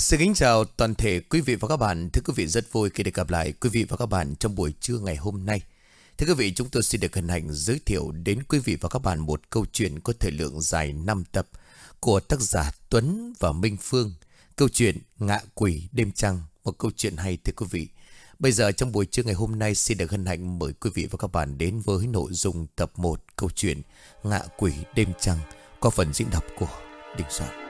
Xin kính chào toàn thể quý vị và các bạn. Thưa quý vị rất vui khi được gặp lại quý vị và các bạn trong buổi trưa ngày hôm nay. Thưa quý vị, chúng tôi xin được hân hạnh giới thiệu đến quý vị và các bạn một câu chuyện có thời lượng dài 5 tập của tác giả Tuấn và Minh Phương. Câu chuyện Ngạ Quỷ Đêm Trăng, một câu chuyện hay thưa quý vị. Bây giờ trong buổi trưa ngày hôm nay xin được hân hạnh mời quý vị và các bạn đến với nội dung tập 1 câu chuyện Ngạ Quỷ Đêm Trăng qua phần diễn đọc của Đình Soạn.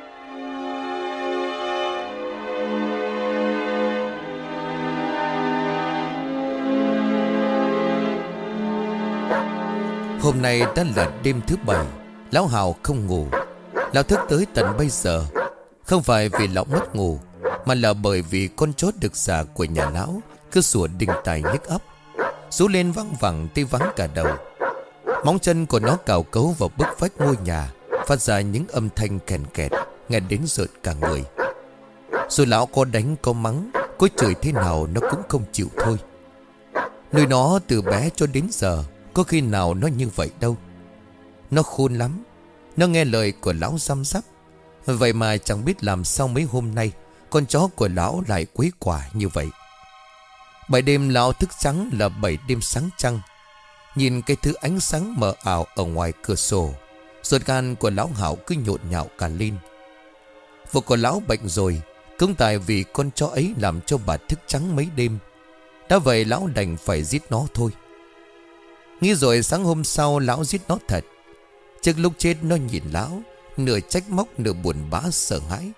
Hôm nay đã là đêm thứ bảy, Lão Hào không ngủ. Lão thức tới tận bây giờ. Không phải vì lão mất ngủ, Mà là bởi vì con chốt được xả của nhà lão Cứ sủa đình tài nhức ấp Rú lên văng vẳng tê vắng cả đầu. Móng chân của nó cào cấu vào bức vách ngôi nhà, Phát ra những âm thanh kèn kẹt Nghe đến rợn cả người. Dù lão có đánh có mắng, Có chửi thế nào nó cũng không chịu thôi. Nuôi nó từ bé cho đến giờ có khi nào nó như vậy đâu? Nó khôn lắm. Nó nghe lời của lão giam sắp Vậy mà chẳng biết làm sao mấy hôm nay, Con chó của lão lại quấy quả như vậy. Bảy đêm lão thức trắng là bảy đêm sáng trăng. Nhìn cái thứ ánh sáng mờ ảo ở ngoài cửa sổ, Ruột gan của lão hảo cứ nhộn nhạo cả lên. Vợ của lão bệnh rồi Cũng tại vì con chó ấy làm cho bà thức trắng mấy đêm. Đã vậy lão đành phải giết nó thôi. Nghĩ rồi sáng hôm sau lão giết nó thật. Trước lúc chết nó nhìn lão, Nửa trách móc nửa buồn bã sợ hãi.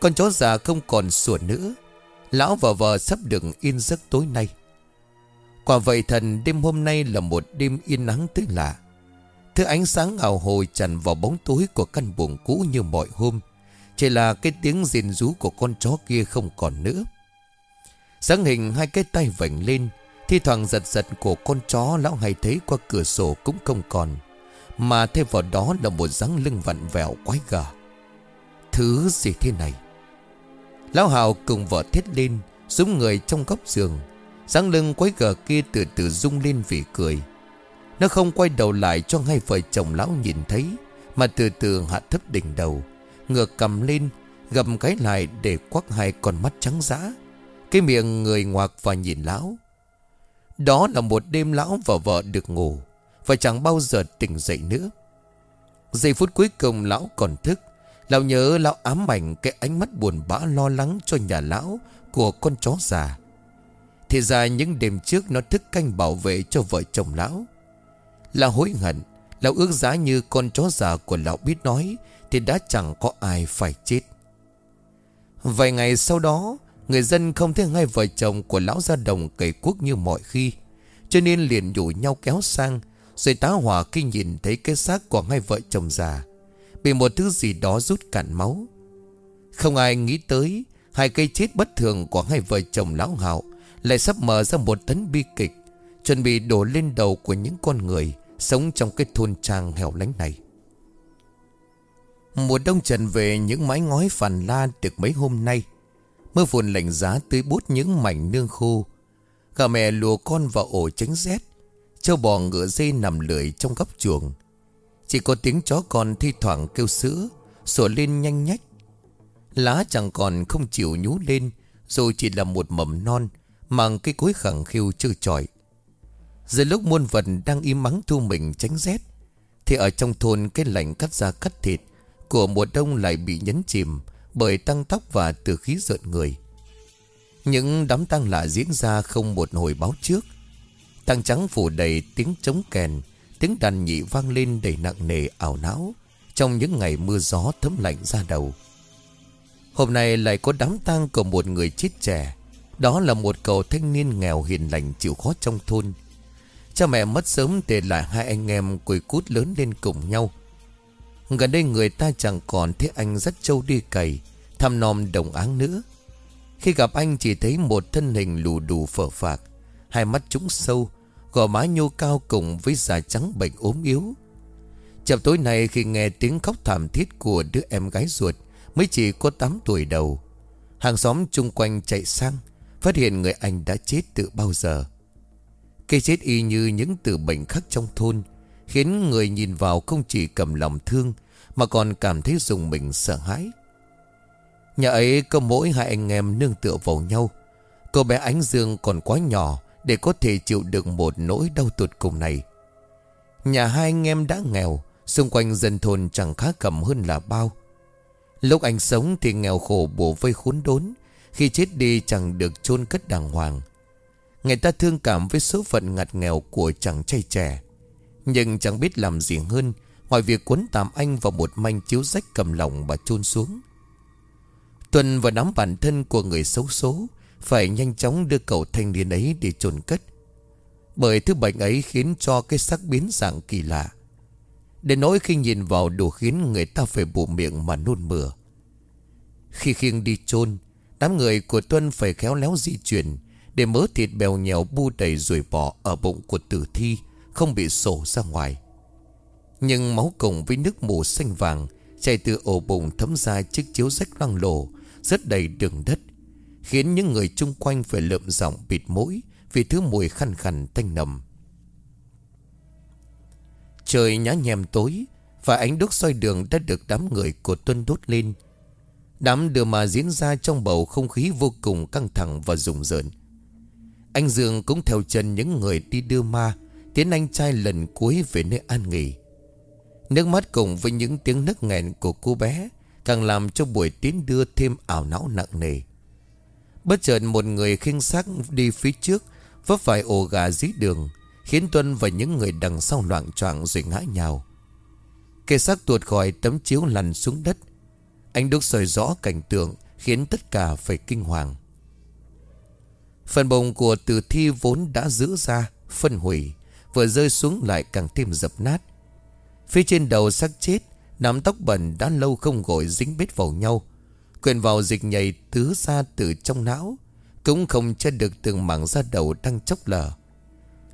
Con chó già không còn sủa nữa. Lão và vợ sắp được yên giấc tối nay. Quả vậy thần, đêm hôm nay là một đêm yên nắng tới lạ. Thứ ánh sáng ảo hồi tràn vào bóng tối của căn buồng cũ như mọi hôm. Chỉ là cái tiếng rên rú của con chó kia không còn nữa. Sáng hình hai cái tay vảnh lên Thi thoảng giật giật của con chó lão hay thấy qua cửa sổ cũng không còn, Mà thêm vào đó là một dáng lưng vặn vẹo quái gở Thứ gì thế này? Lão Hào cùng vợ thét lên xuống người trong góc giường. Dáng lưng quái gở kia từ từ rung lên vì cười. Nó không quay đầu lại cho hai vợ chồng lão nhìn thấy, Mà từ từ hạ thấp đỉnh đầu, Ngược cầm lên, Gầm cái lại để quắc hai con mắt trắng dã. Cái miệng người ngoạc và nhìn lão đó là một đêm lão và vợ được ngủ. Và chẳng bao giờ tỉnh dậy nữa. Giây phút cuối cùng lão còn thức. Lão nhớ lão ám ảnh cái ánh mắt buồn bã lo lắng cho nhà lão Của con chó già. Thì ra những đêm trước nó thức canh bảo vệ cho vợ chồng lão. Lão hối hận. Lão ước giá như con chó già của lão biết nói Thì đã chẳng có ai phải chết. Vài ngày sau đó Người dân không thấy ngay vợ chồng của lão gia đồng cầy quốc như mọi khi. Cho nên liền nhủ nhau kéo sang, Rồi tá hỏa khi nhìn thấy cái xác của hai vợ chồng già. Bị một thứ gì đó rút cạn máu. Không ai nghĩ tới, Hai cây chết bất thường của hai vợ chồng lão hạo Lại sắp mở ra một tấn bi kịch, Chuẩn bị đổ lên đầu của những con người Sống trong cái thôn trang hẻo lánh này. Mùa đông trần về, những mái ngói phản la được mấy hôm nay Mưa phùn lạnh giá tưới bút những mảnh nương khô. Gà mẹ lùa con vào ổ tránh rét. Châu bò ngựa dây nằm lười trong góc chuồng. Chỉ có tiếng chó con thi thoảng kêu sữa, Sủa lên nhanh nhách. Lá chẳng còn không chịu nhú lên Rồi chỉ là một mầm non, Mang cái cối khẳng khiu trơ trọi. Giờ lúc muôn vật đang im mắng thu mình tránh rét, Thì ở trong thôn cái lạnh cắt da cắt thịt Của mùa đông lại bị nhấn chìm bởi tăng tóc và từ khí rợn người. Những đám tang lạ diễn ra không một hồi báo trước. Tăng trắng phủ đầy tiếng trống kèn, tiếng đàn nhị vang lên đầy nặng nề ảo não trong những ngày mưa gió thấm lạnh ra đầu. Hôm nay lại có đám tang của một người chết trẻ. Đó là một cậu thanh niên nghèo hiền lành chịu khó trong thôn. Cha mẹ mất sớm để lại hai anh em quỳ cút lớn lên cùng nhau. Gần đây người ta chẳng còn thấy anh dắt trâu đi cày Thăm nom đồng áng nữa. Khi gặp anh chỉ thấy một thân hình lù đù phở phạc, Hai mắt trũng sâu, Gò má nhô cao cùng với da trắng bệnh ốm yếu. Chập tối nay khi nghe tiếng khóc thảm thiết của đứa em gái ruột, Mới chỉ có 8 tuổi đầu, Hàng xóm chung quanh chạy sang, Phát hiện người anh đã chết từ bao giờ. Cây chết y như những từ bệnh khác trong thôn, Khiến người nhìn vào không chỉ cầm lòng thương, Mà còn cảm thấy dùng mình sợ hãi. Nhà ấy có mỗi hai anh em nương tựa vào nhau. Cô bé Ánh Dương còn quá nhỏ Để có thể chịu được một nỗi đau tụt cùng này. Nhà hai anh em đã nghèo, Xung quanh dân thôn chẳng khá cầm hơn là bao. Lúc anh sống thì nghèo khổ bổ vây khốn đốn, Khi chết đi chẳng được chôn cất đàng hoàng. Người ta thương cảm với số phận ngặt nghèo của chàng trai trẻ. Nhưng chẳng biết làm gì hơn Ngoài việc cuốn tạm anh vào một manh chiếu rách cầm lòng và chôn xuống. Tuần và nắm bản thân của người xấu số, Phải nhanh chóng đưa cậu thanh niên ấy để chôn cất. Bởi thứ bệnh ấy khiến cho cái sắc biến dạng kỳ lạ. Đến nỗi khi nhìn vào đủ khiến người ta phải bụ miệng mà nôn mửa. Khi khiêng đi chôn, Đám người của Tuân phải khéo léo di chuyển Để mớ thịt bèo nhèo bu đầy rồi bỏ ở bụng của tử thi, Không bị sổ ra ngoài. Nhưng máu cùng với nước mù xanh vàng Chảy từ ổ bụng thấm ra chiếc chiếu rách loang lổ rất đầy đường đất, Khiến những người chung quanh phải lượm giọng bịt mũi Vì thứ mùi khăn khăn tanh nầm. Trời nhá nhem tối Và ánh đốt soi đường đã được đám người của Tuân đốt lên. Đám đưa mà diễn ra trong bầu không khí vô cùng căng thẳng và rùng rợn. Anh Dương cũng theo chân những người đi đưa ma, Tiến anh trai lần cuối về nơi an nghỉ. Nước mắt cùng với những tiếng nức nghẹn của cô bé Càng làm cho buổi tiến đưa thêm ảo não nặng nề. Bất chợt một người khinh xác đi phía trước, Vấp phải ổ gà dí đường, Khiến Tuân và những người đằng sau loạn choạng rồi ngã nhào. Kẻ xác tuột khỏi tấm chiếu lăn xuống đất. Anh đúc soi rõ cảnh tượng, Khiến tất cả phải kinh hoàng. Phần bồng của tử thi vốn đã giữ ra, Phân hủy, Vừa rơi xuống lại càng thêm dập nát. Phía trên đầu xác chết Nắm tóc bẩn đã lâu không gội dính bết vào nhau. Quyền vào dịch nhầy tứ ra từ trong não, Cũng không che được từng mảng da đầu đang chốc lở.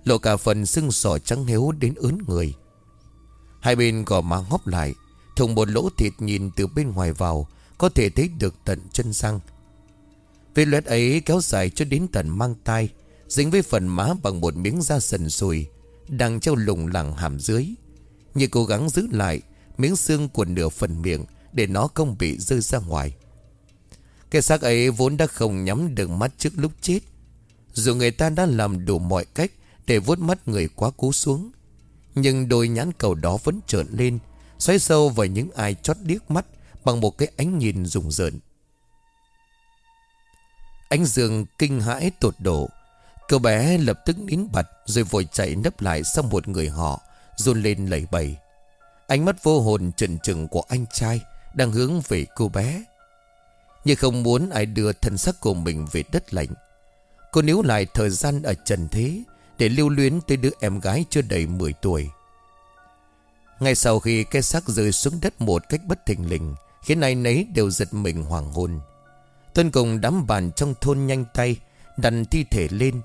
Lộ cả phần xương sỏ trắng héo đến ớn người. Hai bên gò má ngóp lại, Thùng một lỗ thịt nhìn từ bên ngoài vào, Có thể thấy được tận chân răng. Vết loét ấy kéo dài cho đến tận mang tay Dính với phần má bằng một miếng da sần sùi, Đang treo lủng lẳng hàm dưới. Như cố gắng giữ lại Miếng xương của nửa phần miệng Để nó không bị rơi ra ngoài. Cái xác ấy vốn đã không nhắm được mắt trước lúc chết. Dù người ta đã làm đủ mọi cách để vuốt mắt người quá cố xuống, Nhưng đôi nhãn cầu đó vẫn trợn lên Xoáy sâu vào những ai chót điếc mắt Bằng một cái ánh nhìn rùng rợn. Ánh dương kinh hãi tột độ, Cậu bé lập tức nín bật Rồi vội chạy nấp lại sau một người họ, Run lên lẩy bẩy. Ánh mắt vô hồn trần trừng của anh trai Đang hướng về cô bé. Nhưng không muốn ai đưa thân sắc của mình về đất lạnh. Cô níu lại thời gian ở trần thế để lưu luyến tới đứa em gái chưa đầy 10 tuổi. Ngay sau khi cái xác rơi xuống đất một cách bất thình lình, Khiến ai nấy đều giật mình hoàng hôn Tuân cùng đám bàn trong thôn nhanh tay, Đặt thi thể lên.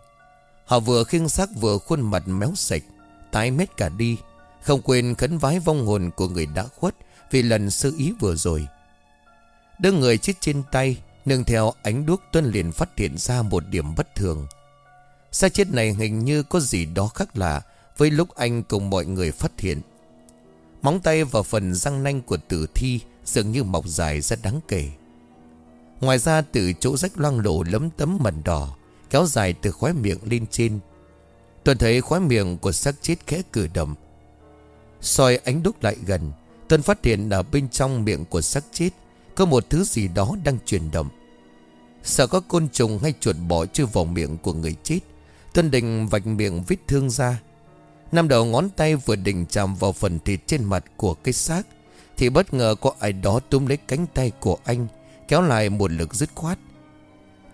Họ vừa khiêng xác vừa khuôn mặt méo sạch, Tái mét cả đi. Không quên khấn vái vong hồn của người đã khuất Vì lần sơ ý vừa rồi. Đưa người chết trên tay, Nương theo ánh đuốc Tuân liền phát hiện ra một điểm bất thường. Xác chết này hình như có gì đó khác lạ Với lúc anh cùng mọi người phát hiện. Móng tay và phần răng nanh của tử thi Dường như mọc dài rất đáng kể. Ngoài ra, từ chỗ rách loang lổ lấm tấm mần đỏ Kéo dài từ khóe miệng lên trên. Tuần thấy khóe miệng của xác chết khẽ cử động soi ánh đúc lại gần Tuân phát hiện ở bên trong miệng của xác chết, Có một thứ gì đó đang chuyển động. Sợ có côn trùng hay chuột bò chưa vào miệng của người chết, Tuân định vạch miệng vết thương ra. Năm đầu ngón tay vừa định chạm vào phần thịt trên mặt của cái xác, Thì bất ngờ có ai đó túm lấy cánh tay của anh, Kéo lại một lực dứt khoát.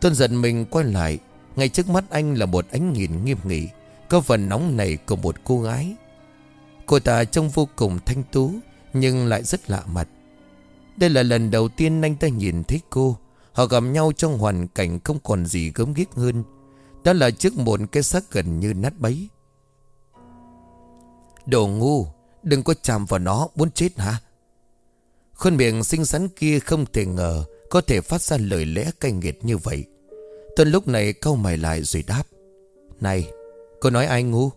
Tuân giận mình quay lại, Ngay trước mắt anh là một ánh nhìn nghiêm nghị, Có phần nóng nảy của một cô gái. Cô ta trông vô cùng thanh tú, Nhưng lại rất lạ mặt. Đây là lần đầu tiên anh ta nhìn thấy cô. Họ gặp nhau trong hoàn cảnh không còn gì gớm ghiếc hơn. Đó là trước một cái xác gần như nát bấy. Đồ ngu, Đừng có chạm vào nó, Muốn chết hả? Khuôn miệng xinh xắn kia không thể ngờ Có thể phát ra lời lẽ cay nghiệt như vậy. Tuân lúc này câu mày lại rồi đáp. Này, Cô nói ai ngu?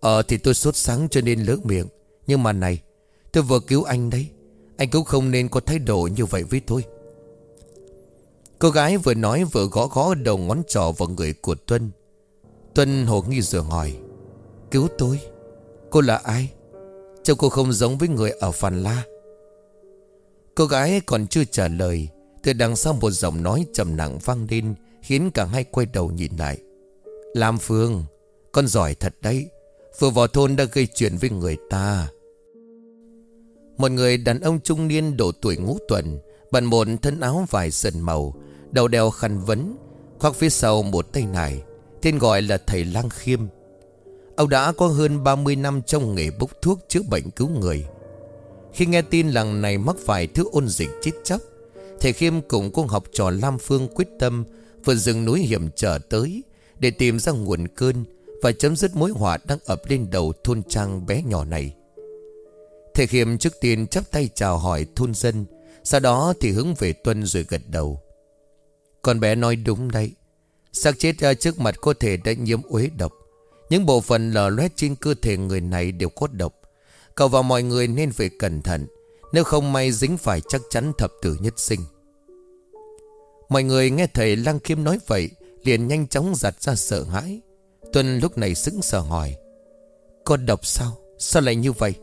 Ờ thì tôi sốt sáng cho nên lỡ miệng. Nhưng mà này, Tôi vừa cứu anh đấy. Anh cũng không nên có thái độ như vậy với tôi. Cô gái vừa nói vừa gõ gõ đầu ngón trỏ vào người của Tuân. Tuân hồ nghi rồi hỏi, Cứu tôi? Cô là ai? Trông cô không giống với người ở Phàn La. Cô gái còn chưa trả lời Từ đằng sau một giọng nói trầm nặng vang lên, Khiến cả hai quay đầu nhìn lại. Lam Phương, Con giỏi thật đấy. Vừa vào thôn đã gây chuyện với người ta. Một người đàn ông trung niên độ tuổi ngũ tuần, Bận một thân áo vải sần màu, Đầu đeo khăn vấn, Khoác phía sau một tay nải, Tên gọi là thầy Lang Khiêm. Ông đã có hơn 30 năm trong nghề bốc thuốc chữa bệnh cứu người. Khi nghe tin làng này mắc phải thứ ôn dịch chết chóc, Thầy Khiêm cùng cô học trò Lam Phương quyết tâm Vượt rừng núi hiểm trở tới Để tìm ra nguồn cơn và chấm dứt mối họa đang ập lên đầu thôn trang bé nhỏ này. Thầy Khiêm trước tiên chắp tay chào hỏi thôn dân, Sau đó thì hướng về Tuân rồi gật đầu. Con bé nói đúng đấy. Xác chết ra trước mặt có thể đã nhiễm uế độc. Những bộ phận lở loét trên cơ thể người này đều có độc. Cậu và mọi người nên phải cẩn thận, Nếu không may dính phải chắc chắn thập tử nhất sinh. Mọi người nghe thầy Lăng khiêm nói vậy, Liền nhanh chóng giặt ra sợ hãi. Tuân lúc này sững sờ hỏi Có độc sao? Sao lại như vậy?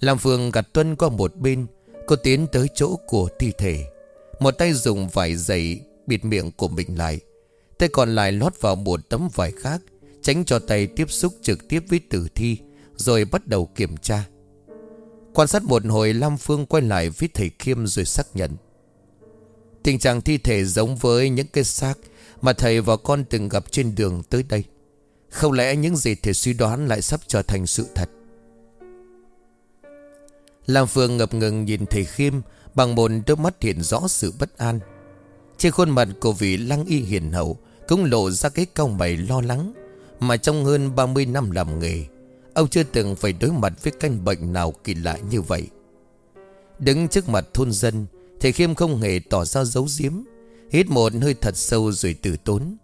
Làm Phương gặt Tuân qua một bên, Cô tiến tới chỗ của thi thể Một tay dùng vải dày Bịt miệng của mình lại, Tay còn lại lót vào một tấm vải khác, Tránh cho tay tiếp xúc trực tiếp với tử thi, Rồi bắt đầu kiểm tra Quan sát một hồi, Lam Phương quay lại với thầy Khiêm rồi xác nhận Tình trạng thi thể giống với những cái xác mà thầy và con từng gặp trên đường tới đây. Không lẽ những gì thầy suy đoán lại sắp trở thành sự thật? Lam Phương ngập ngừng nhìn thầy Khiêm Bằng một đôi mắt hiện rõ sự bất an. Trên khuôn mặt của vị lăng y hiền hậu Cũng lộ ra cái câu mày lo lắng mà trong hơn 30 năm làm nghề, Ông chưa từng phải đối mặt với căn bệnh nào kỳ lạ như vậy. Đứng trước mặt thôn dân, Thầy Khiêm không hề tỏ ra giấu giếm. Hít một hơi thật sâu rồi từ tốn.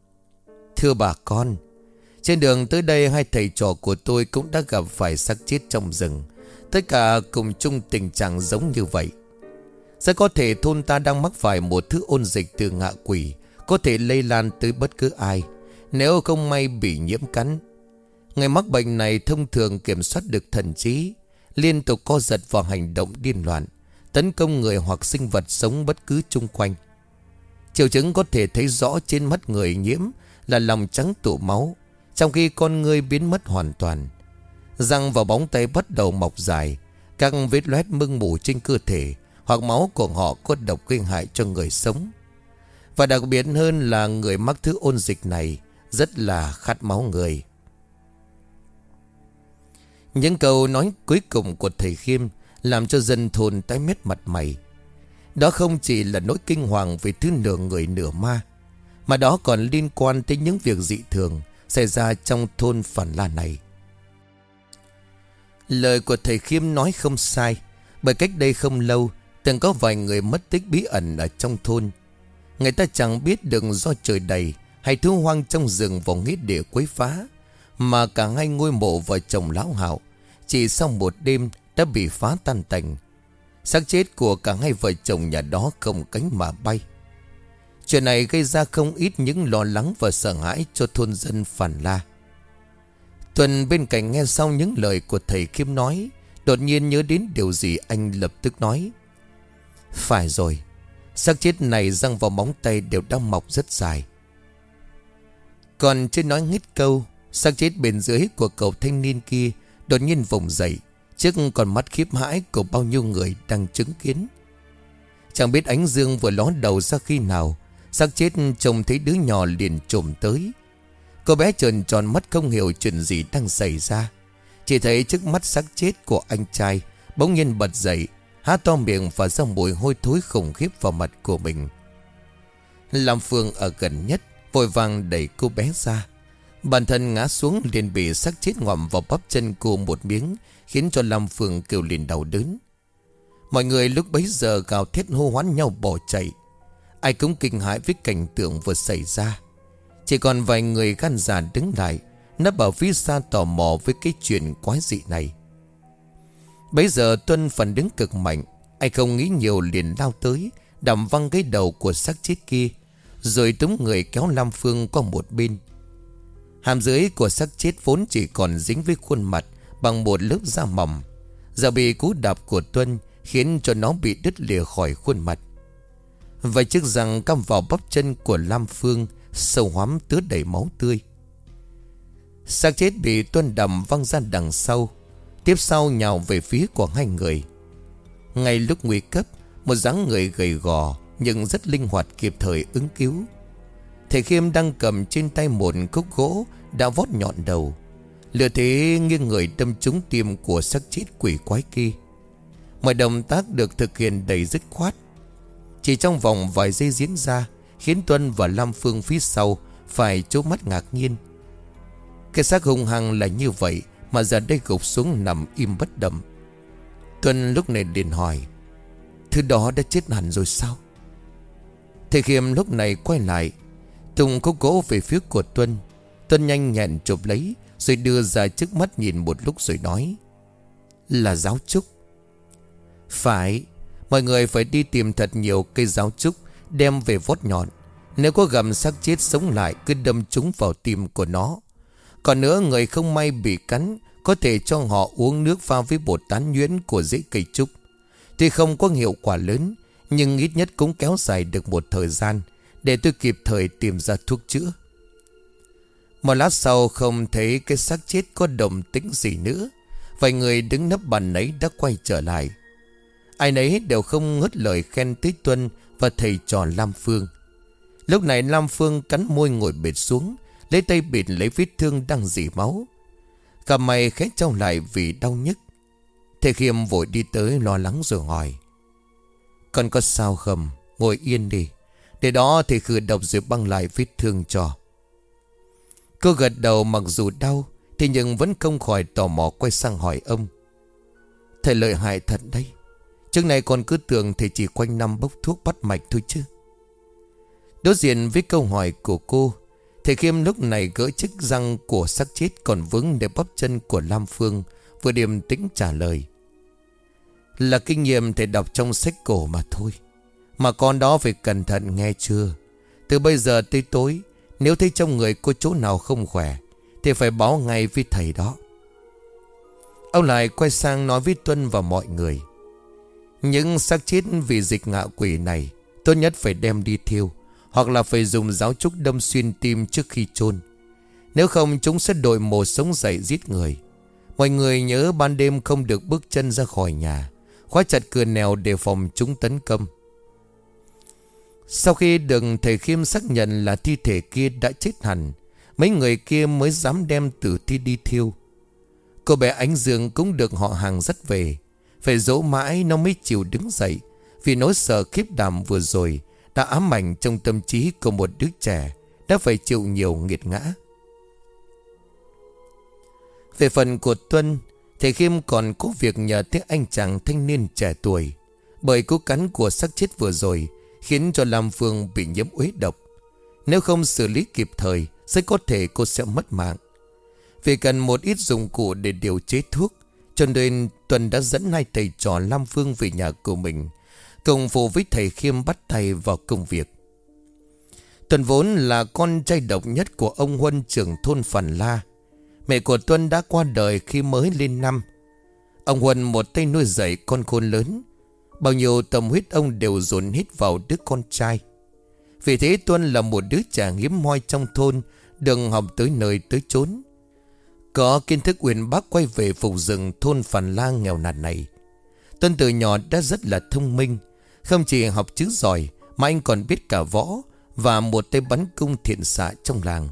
Thưa bà con, Trên đường tới đây hai thầy trò của tôi cũng đã gặp phải xác chết trong rừng. Tất cả cùng chung tình trạng giống như vậy. Sẽ có thể thôn ta đang mắc phải một thứ ôn dịch từ ngạ quỷ, Có thể lây lan tới bất cứ ai, nếu không may bị nhiễm cắn. Người mắc bệnh này thông thường kiểm soát được thần trí, Liên tục co giật vào hành động điên loạn, Tấn công người hoặc sinh vật sống bất cứ chung quanh. Triệu chứng có thể thấy rõ trên mắt người nhiễm Là lòng trắng tụ máu, Trong khi con người biến mất hoàn toàn Răng và bóng tay bắt đầu mọc dài, Các vết loét mưng mù trên cơ thể Hoặc máu của họ có độc gây hại cho người sống Và đặc biệt hơn là người mắc thứ ôn dịch này rất là khát máu người. Những câu nói cuối cùng của thầy Khiêm làm cho dân thôn tái mét mặt mày. Đó không chỉ là nỗi kinh hoàng về thứ nửa người nửa ma, mà đó còn liên quan tới những việc dị thường xảy ra trong thôn Phản La này. Lời của thầy Khiêm nói không sai, bởi cách đây không lâu, từng có vài người mất tích bí ẩn ở trong thôn. Người ta chẳng biết được do trời đầy hay thứ hoang trong rừng vào nghĩa địa quấy phá Mà cả hai ngôi mộ vợ chồng lão hạo Chỉ sau một đêm đã bị phá tan tành xác chết của cả hai vợ chồng nhà đó không cánh mà bay. Chuyện này gây ra không ít những lo lắng và sợ hãi cho thôn dân phản la. Tuần bên cạnh nghe sau những lời của thầy Kim nói, Đột nhiên nhớ đến điều gì anh lập tức nói. Phải rồi, xác chết này răng vào móng tay đều đang mọc rất dài. Còn chưa nói hết câu, xác chết bên dưới của cậu thanh niên kia Đột nhiên vùng dậy Trước còn mắt khiếp hãi của bao nhiêu người đang chứng kiến. Chẳng biết ánh dương vừa ló đầu ra khi nào, xác chết trông thấy đứa nhỏ liền trồm tới. Cô bé tròn tròn mắt không hiểu chuyện gì đang xảy ra. Chỉ thấy trước mắt xác chết của anh trai Bỗng nhiên bật dậy, Há to miệng và ra mùi hôi thối khủng khiếp vào mặt của mình. Lam Phương ở gần nhất, Vội vàng đẩy cô bé ra. Bản thân ngã xuống liền bị xác chết ngòm vào bắp chân cô một miếng, Khiến cho Lam Phương kêu liền đau đớn. Mọi người lúc bấy giờ gào thét hô hoán nhau bỏ chạy. Ai cũng kinh hãi với cảnh tượng vừa xảy ra. Chỉ còn vài người gan già đứng lại, Nấp bảo phía xa tò mò với cái chuyện quái dị này. Bấy giờ Tuân phần đứng cực mạnh Anh không nghĩ nhiều liền lao tới Đầm văng cái đầu của xác chết kia, Rồi túm người kéo Lam Phương qua một bên. Hàm dưới của xác chết vốn chỉ còn dính với khuôn mặt, Bằng một lớp da mỏng. Giờ bị cú đạp của Tuân Khiến cho nó bị đứt lìa khỏi khuôn mặt. Vậy chiếc răng căm vào bắp chân của Lam Phương, Sâu hoắm tứa đầy máu tươi. Xác chết bị Tuân đầm văng ra đằng sau, Tiếp sau nhào về phía của hai người. Ngay lúc nguy cấp, Một dáng người gầy gò Nhưng rất linh hoạt kịp thời ứng cứu. Thầy Khiêm đang cầm trên tay một khúc gỗ đã vót nhọn đầu. Lựa thế nghiêng người đâm trúng tim của xác chết quỷ quái kia. Mọi động tác được thực hiện đầy dứt khoát. Chỉ trong vòng vài giây diễn ra, Khiến Tuân và Lam Phương phía sau Phải trố mắt ngạc nhiên. Cái xác hung hăng là như vậy Mà giờ đây gục xuống nằm im bất động. Tuân lúc này liền hỏi, Thứ đó đã chết hẳn rồi sao? Thầy Khiêm lúc này quay lại, Tùng có gỗ về phía của Tuân. Tuân nhanh nhẹn chụp lấy, Rồi đưa ra trước mắt nhìn một lúc rồi nói, Là giáo trúc. Phải, Mọi người phải đi tìm thật nhiều cây giáo trúc, Đem về vót nhọn. Nếu có gầm xác chết sống lại, Cứ đâm chúng vào tim của nó. Còn nữa người không may bị cắn, Có thể cho họ uống nước pha với bột tán nhuyễn Của dĩ cây trúc. Tuy không có hiệu quả lớn, Nhưng ít nhất cũng kéo dài được một thời gian Để tôi kịp thời tìm ra thuốc chữa. Một lát sau không thấy cái xác chết có đồng tính gì nữa Vài người đứng nấp bàn ấy đã quay trở lại Ai nấy đều không ngớt lời khen Tý Tuân và thầy trò Lam Phương. Lúc này Lam Phương cắn môi ngồi bệt xuống, lấy tay bịt lấy vết thương đang dỉ máu. Cả mày khẽ trao lại vì đau nhức. Thầy Khiêm vội đi tới lo lắng rồi hỏi. Con có sao không? Ngồi yên đi. Để đó thầy khử độc rồi băng lại vết thương cho. Cô gật đầu mặc dù đau, thì nhưng vẫn không khỏi tò mò quay sang hỏi ông. Thầy lợi hại thật đấy. Trước này còn cứ tưởng thầy chỉ quanh năm bốc thuốc bắt mạch thôi chứ Đối diện với câu hỏi của cô Thầy Khiêm lúc này gỡ chiếc răng của xác chết còn vững để bắp chân của Lam Phương Vừa điềm tĩnh trả lời Là kinh nghiệm thầy đọc trong sách cổ mà thôi Mà con đó phải cẩn thận nghe chưa Từ bây giờ tới tối nếu thấy trong người cô chỗ nào không khỏe, Thì phải báo ngay với thầy đó. Ông lại quay sang nói với Tuân và mọi người, những xác chết vì dịch ngạ quỷ này, Tốt nhất phải đem đi thiêu, Hoặc là phải dùng giáo trúc đâm xuyên tim trước khi chôn. Nếu không, chúng sẽ đổi mồ sống dậy giết người. Mọi người nhớ ban đêm không được bước chân ra khỏi nhà, Khóa chặt cửa nèo để phòng chúng tấn công. Sau khi được thầy Khiêm xác nhận là thi thể kia đã chết hẳn, Mấy người kia mới dám đem tử thi đi thiêu. Cô bé Ánh Dương cũng được họ hàng dắt về, phải dỗ mãi nó mới chịu đứng dậy, Vì nỗi sợ khiếp đảm vừa rồi Đã ám ảnh trong tâm trí của một đứa trẻ Đã phải chịu nhiều nghiệt ngã. Về phần của Tuân, Thầy Khiêm còn có việc nhờ tới anh chàng thanh niên trẻ tuổi, Bởi cú cắn của xác chết vừa rồi Khiến cho Lam Phương bị nhiễm uế độc. Nếu không xử lý kịp thời Sẽ có thể cô sẽ mất mạng. Vì cần một ít dụng cụ để điều chế thuốc, cho nên Tuần đã dẫn hai thầy trò Lam Phương về nhà của mình, Cùng phụ với thầy Khiêm bắt tay vào công việc. Tuần vốn là con trai độc nhất của ông Huân trưởng thôn Phản La. Mẹ của Tuân đã qua đời khi mới lên năm. Ông Huân một tay nuôi dạy con khôn lớn Bao nhiêu tâm huyết ông đều dồn hết vào đứa con trai Vì thế Tuân là một đứa trẻ hiếm hoi trong thôn Đừng học tới nơi tới chốn có kiến thức uyên bác quay về phục rừng thôn Phàn Lang nghèo nàn này. Tuân từ nhỏ đã rất là thông minh. Không chỉ học chữ giỏi, mà anh còn biết cả võ và một tay bắn cung thiện xạ trong làng.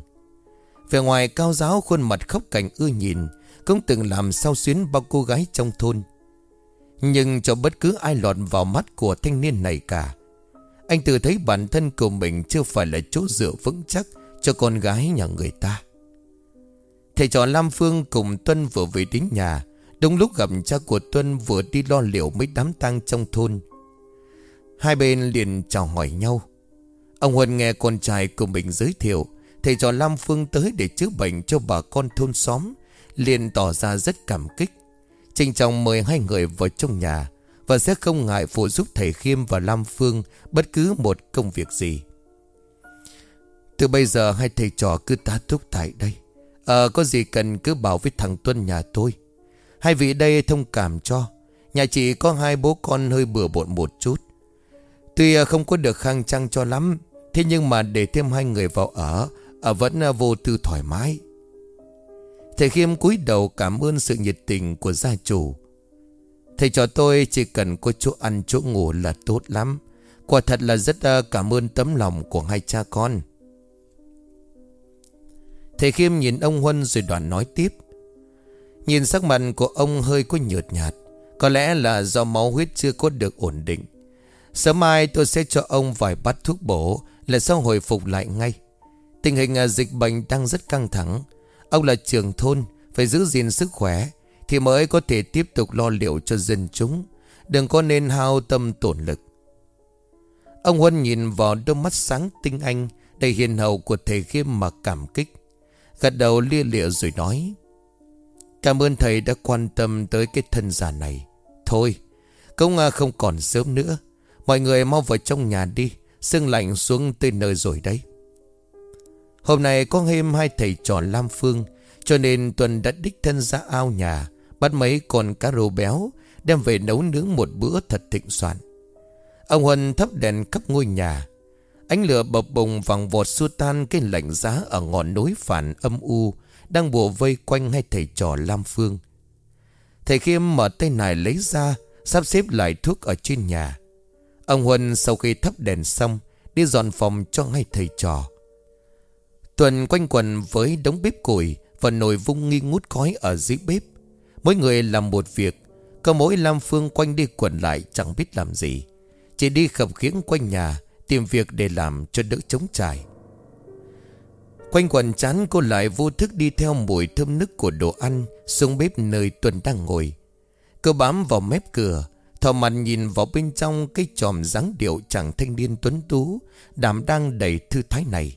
Về ngoài cao giáo khuôn mặt khóc cảnh ưa nhìn, cũng từng làm sao xuyến bao cô gái trong thôn. Nhưng cho bất cứ ai lọt vào mắt của thanh niên này cả. Anh tự thấy bản thân của mình chưa phải là chỗ dựa vững chắc cho con gái nhà người ta. Thầy trò Lam Phương cùng Tuân vừa về đến nhà Đúng lúc gặp cha của Tuân vừa đi lo liệu mấy đám tang trong thôn Hai bên liền chào hỏi nhau Ông Huân nghe con trai của mình giới thiệu, Thầy trò Lam Phương tới để chữa bệnh cho bà con thôn xóm, liền tỏ ra rất cảm kích Trình trọng mời hai người vào trong nhà Và sẽ không ngại phụ giúp thầy Khiêm và Lam Phương Bất cứ một công việc gì. Từ bây giờ hai thầy trò cứ tá túc tại đây. Ờ có gì cần cứ bảo với thằng Tuân nhà tôi. Hai vị đây thông cảm cho. Nhà chị có hai bố con hơi bừa bộn một chút. Tuy ờ, không có được khang trang cho lắm, Thế nhưng mà để thêm hai người vào ở Ở vẫn ờ, vô tư thoải mái. Thầy Khiêm cúi đầu cảm ơn sự nhiệt tình của gia chủ. Thầy cho tôi chỉ cần có chỗ ăn, chỗ ngủ là tốt lắm. Quả thật là rất ờ, cảm ơn tấm lòng của hai cha con. Thầy Khiêm nhìn ông Huân rồi đoạn nói tiếp. Nhìn sắc mặt của ông hơi có nhợt nhạt, Có lẽ là do máu huyết chưa có được ổn định. Sớm mai tôi sẽ cho ông vài bát thuốc bổ Là sau hồi phục lại ngay. Tình hình ờ, dịch bệnh đang rất căng thẳng. Ông là trưởng thôn, Phải giữ gìn sức khỏe, Thì mới có thể tiếp tục lo liệu cho dân chúng. Đừng có nên hao tâm tổn lực. Ông Huân nhìn vào đôi mắt sáng tinh anh, Đầy hiền hậu của thầy Khiêm mà cảm kích. Gật đầu lia lịa rồi nói, Cảm ơn thầy đã quan tâm tới cái thân già này. Thôi Công à, không còn sớm nữa. Mọi người mau vào trong nhà đi, Sương lạnh xuống tới nơi rồi đấy. Hôm nay có thêm hai thầy trò Lam Phương, Cho nên Tuần đã đích thân ra ao nhà, Bắt mấy con cá rô béo, Đem về nấu nướng một bữa thật thịnh soạn. Ông Huân thắp đèn khắp ngôi nhà. Ánh lửa bập bùng vàng vọt xua tan cái lạnh giá ở ngọn núi phản âm u, Đang bùa vây quanh hai thầy trò Lam Phương. Thầy Khiêm mở tay này lấy ra, Sắp xếp lại thuốc ở trên nhà. Ông Huân sau khi thắp đèn xong, Đi dọn phòng cho hai thầy trò. Tuần quanh quần với đống bếp củi Và nồi vung nghi ngút khói ở dưới bếp. Mỗi người làm một việc, Có mỗi Lam Phương quanh đi quẩn lại Chẳng biết làm gì. Chỉ đi khập khiễng quanh nhà, Tìm việc để làm cho đỡ chống trải. Quanh quần chán cô lại vô thức đi theo mùi thơm nức của đồ ăn Xuống bếp nơi Tuần đang ngồi. Cô bám vào mép cửa, Thò mặt nhìn vào bên trong cái tròm dáng điệu chàng thanh niên tuấn tú, Đảm đang đầy thư thái này.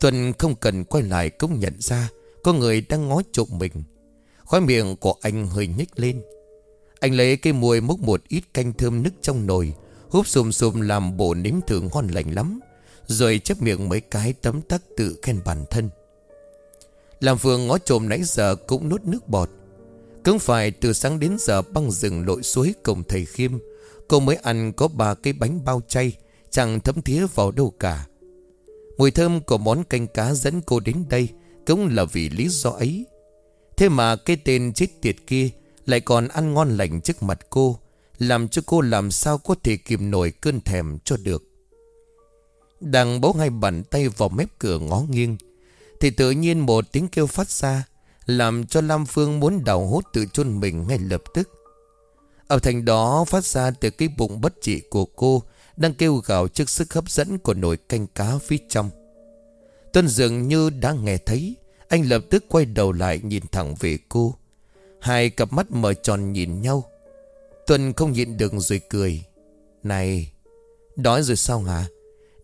Tuần không cần quay lại cũng nhận ra Có người đang ngó trộm mình. Khói miệng của anh hơi nhếch lên. Anh lấy cây muôi múc một ít canh thơm nức trong nồi, Húp xùm xùm làm bộ nếm thử ngon lành lắm, Rồi chép miệng mấy cái tấm tắc tự khen bản thân. Làm phường ngó trộm nãy giờ cũng nuốt nước bọt. Cứ phải từ sáng đến giờ băng rừng lội suối cùng thầy Khiêm, Cô mới ăn có ba cái bánh bao chay, Chẳng thấm thía vào đâu cả. Mùi thơm của món canh cá dẫn cô đến đây Cũng là vì lý do ấy. Thế mà cái tên chết tiệt kia Lại còn ăn ngon lành trước mặt cô, làm cho cô làm sao có thể kìm nổi cơn thèm cho được. Đang bố ngay bàn tay vào mép cửa ngó nghiêng, Thì tự nhiên một tiếng kêu phát ra, Làm cho Lam Phương muốn đào hốt tự chôn mình ngay lập tức. Ở thành đó phát ra từ cái bụng bất trị của cô đang kêu gào trước sức hấp dẫn của nồi canh cá phía trong. Tuân dường như đã nghe thấy, Anh lập tức quay đầu lại nhìn thẳng về cô. Hai cặp mắt mở tròn nhìn nhau. Tuân không nhịn được rồi cười. Này, Đói rồi sao hả?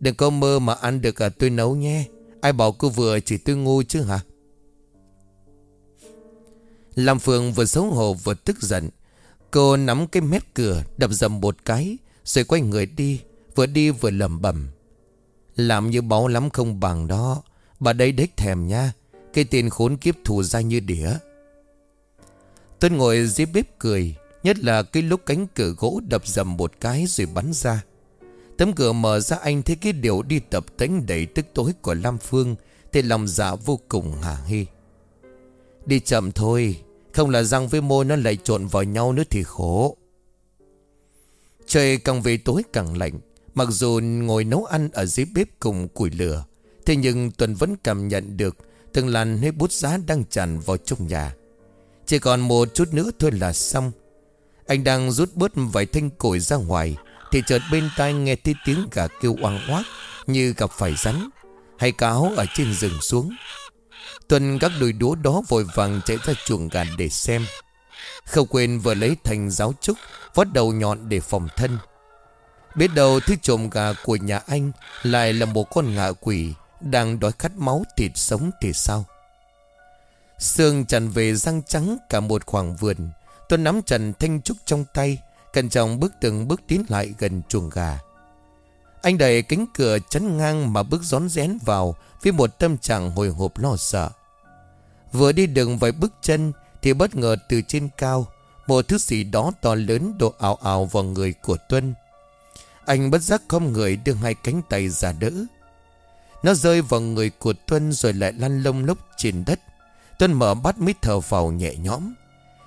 Đừng có mơ mà ăn được à tôi nấu nhé. Ai bảo cô vừa chỉ tôi ngu chứ hả? Lam Phương vừa xấu hổ vừa tức giận. Cô nắm cái mét cửa, Đập dầm một cái, Rồi quay người đi. Vừa đi vừa lầm bẩm. Làm như báu lắm không bằng đó. Bà đây đếch thèm nha. Cái tiền khốn kiếp thù ra như đĩa. Tuấn ngồi dưới bếp cười, Nhất là cái lúc cánh cửa gỗ đập dầm một cái rồi bắn ra. Tấm cửa mở ra anh thấy cái điều đi tập tánh đầy tức tối của Lam Phương, Thì lòng dạ vô cùng hả hê. Đi chậm thôi, Không là răng với môi nó lại trộn vào nhau nữa thì khổ. Trời càng về tối càng lạnh Mặc dù ngồi nấu ăn ở dưới bếp cùng củi lửa, Thế nhưng Tuần vẫn cảm nhận được Từng làn hơi bút giá đang tràn vào trong nhà. Chỉ còn một chút nữa thôi là xong. Anh đang rút bớt vài thanh củi ra ngoài, Thì chợt bên tai nghe thấy tiếng gà kêu oang oác Như gặp phải rắn, Hay cáo ở trên rừng xuống. Tuần các đôi đúa đó vội vàng chạy ra chuồng gà để xem. Không quên vừa lấy thành giáo trúc Vót đầu nhọn để phòng thân. Biết đâu thứ trộm gà của nhà anh Lại là một con ngạ quỷ Đang đói khát máu thịt sống thì sao? Sương tràn về răng trắng cả một khoảng vườn. Tôi nắm trần thanh trúc trong tay, Cẩn trọng bước từng bước tiến lại gần chuồng gà. Anh đẩy cánh cửa chắn ngang mà bước rón rén vào Với một tâm trạng hồi hộp lo sợ. Vừa đi đường vài bước chân Thì bất ngờ từ trên cao, Một thứ gì đó to lớn đổ ảo ảo vào người của Tuân. Anh bất giác không người đưa hai cánh tay ra đỡ. Nó rơi vào người của Tuân rồi lại lăn lông lốc trên đất. Tuân mở bắt mít thở vào nhẹ nhõm.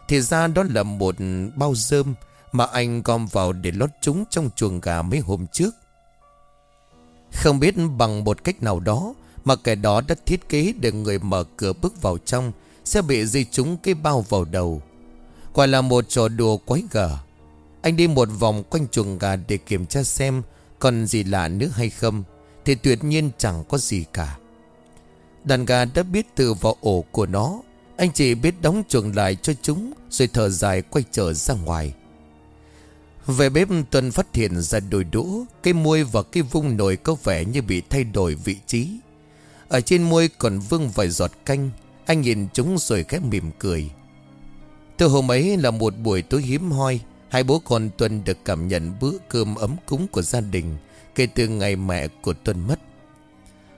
Thì ra đó là một bao dơm Mà anh gom vào để lót chúng trong chuồng gà mấy hôm trước. Không biết bằng một cách nào đó Mà kẻ đó đã thiết kế để người mở cửa bước vào trong Sẽ bị dây chúng cái bao vào đầu. Quả là một trò đùa quái gở. Anh đi một vòng quanh chuồng gà để kiểm tra xem Còn gì lạ nữa hay không, Thì tuyệt nhiên chẳng có gì cả. Đàn gà đã biết từ vào ổ của nó. Anh chỉ biết đóng chuồng lại cho chúng, Rồi thở dài quay trở ra ngoài. Về bếp, Tuân phát hiện ra đồi đũa, Cái môi và cái vung nồi có vẻ như bị thay đổi vị trí. Ở trên môi còn vương vài giọt canh. Anh nhìn chúng rồi khẽ mỉm cười. Từ hôm ấy là một buổi tối hiếm hoi. Hai bố con Tuân được cảm nhận bữa cơm ấm cúng của gia đình Kể từ ngày mẹ của Tuân mất.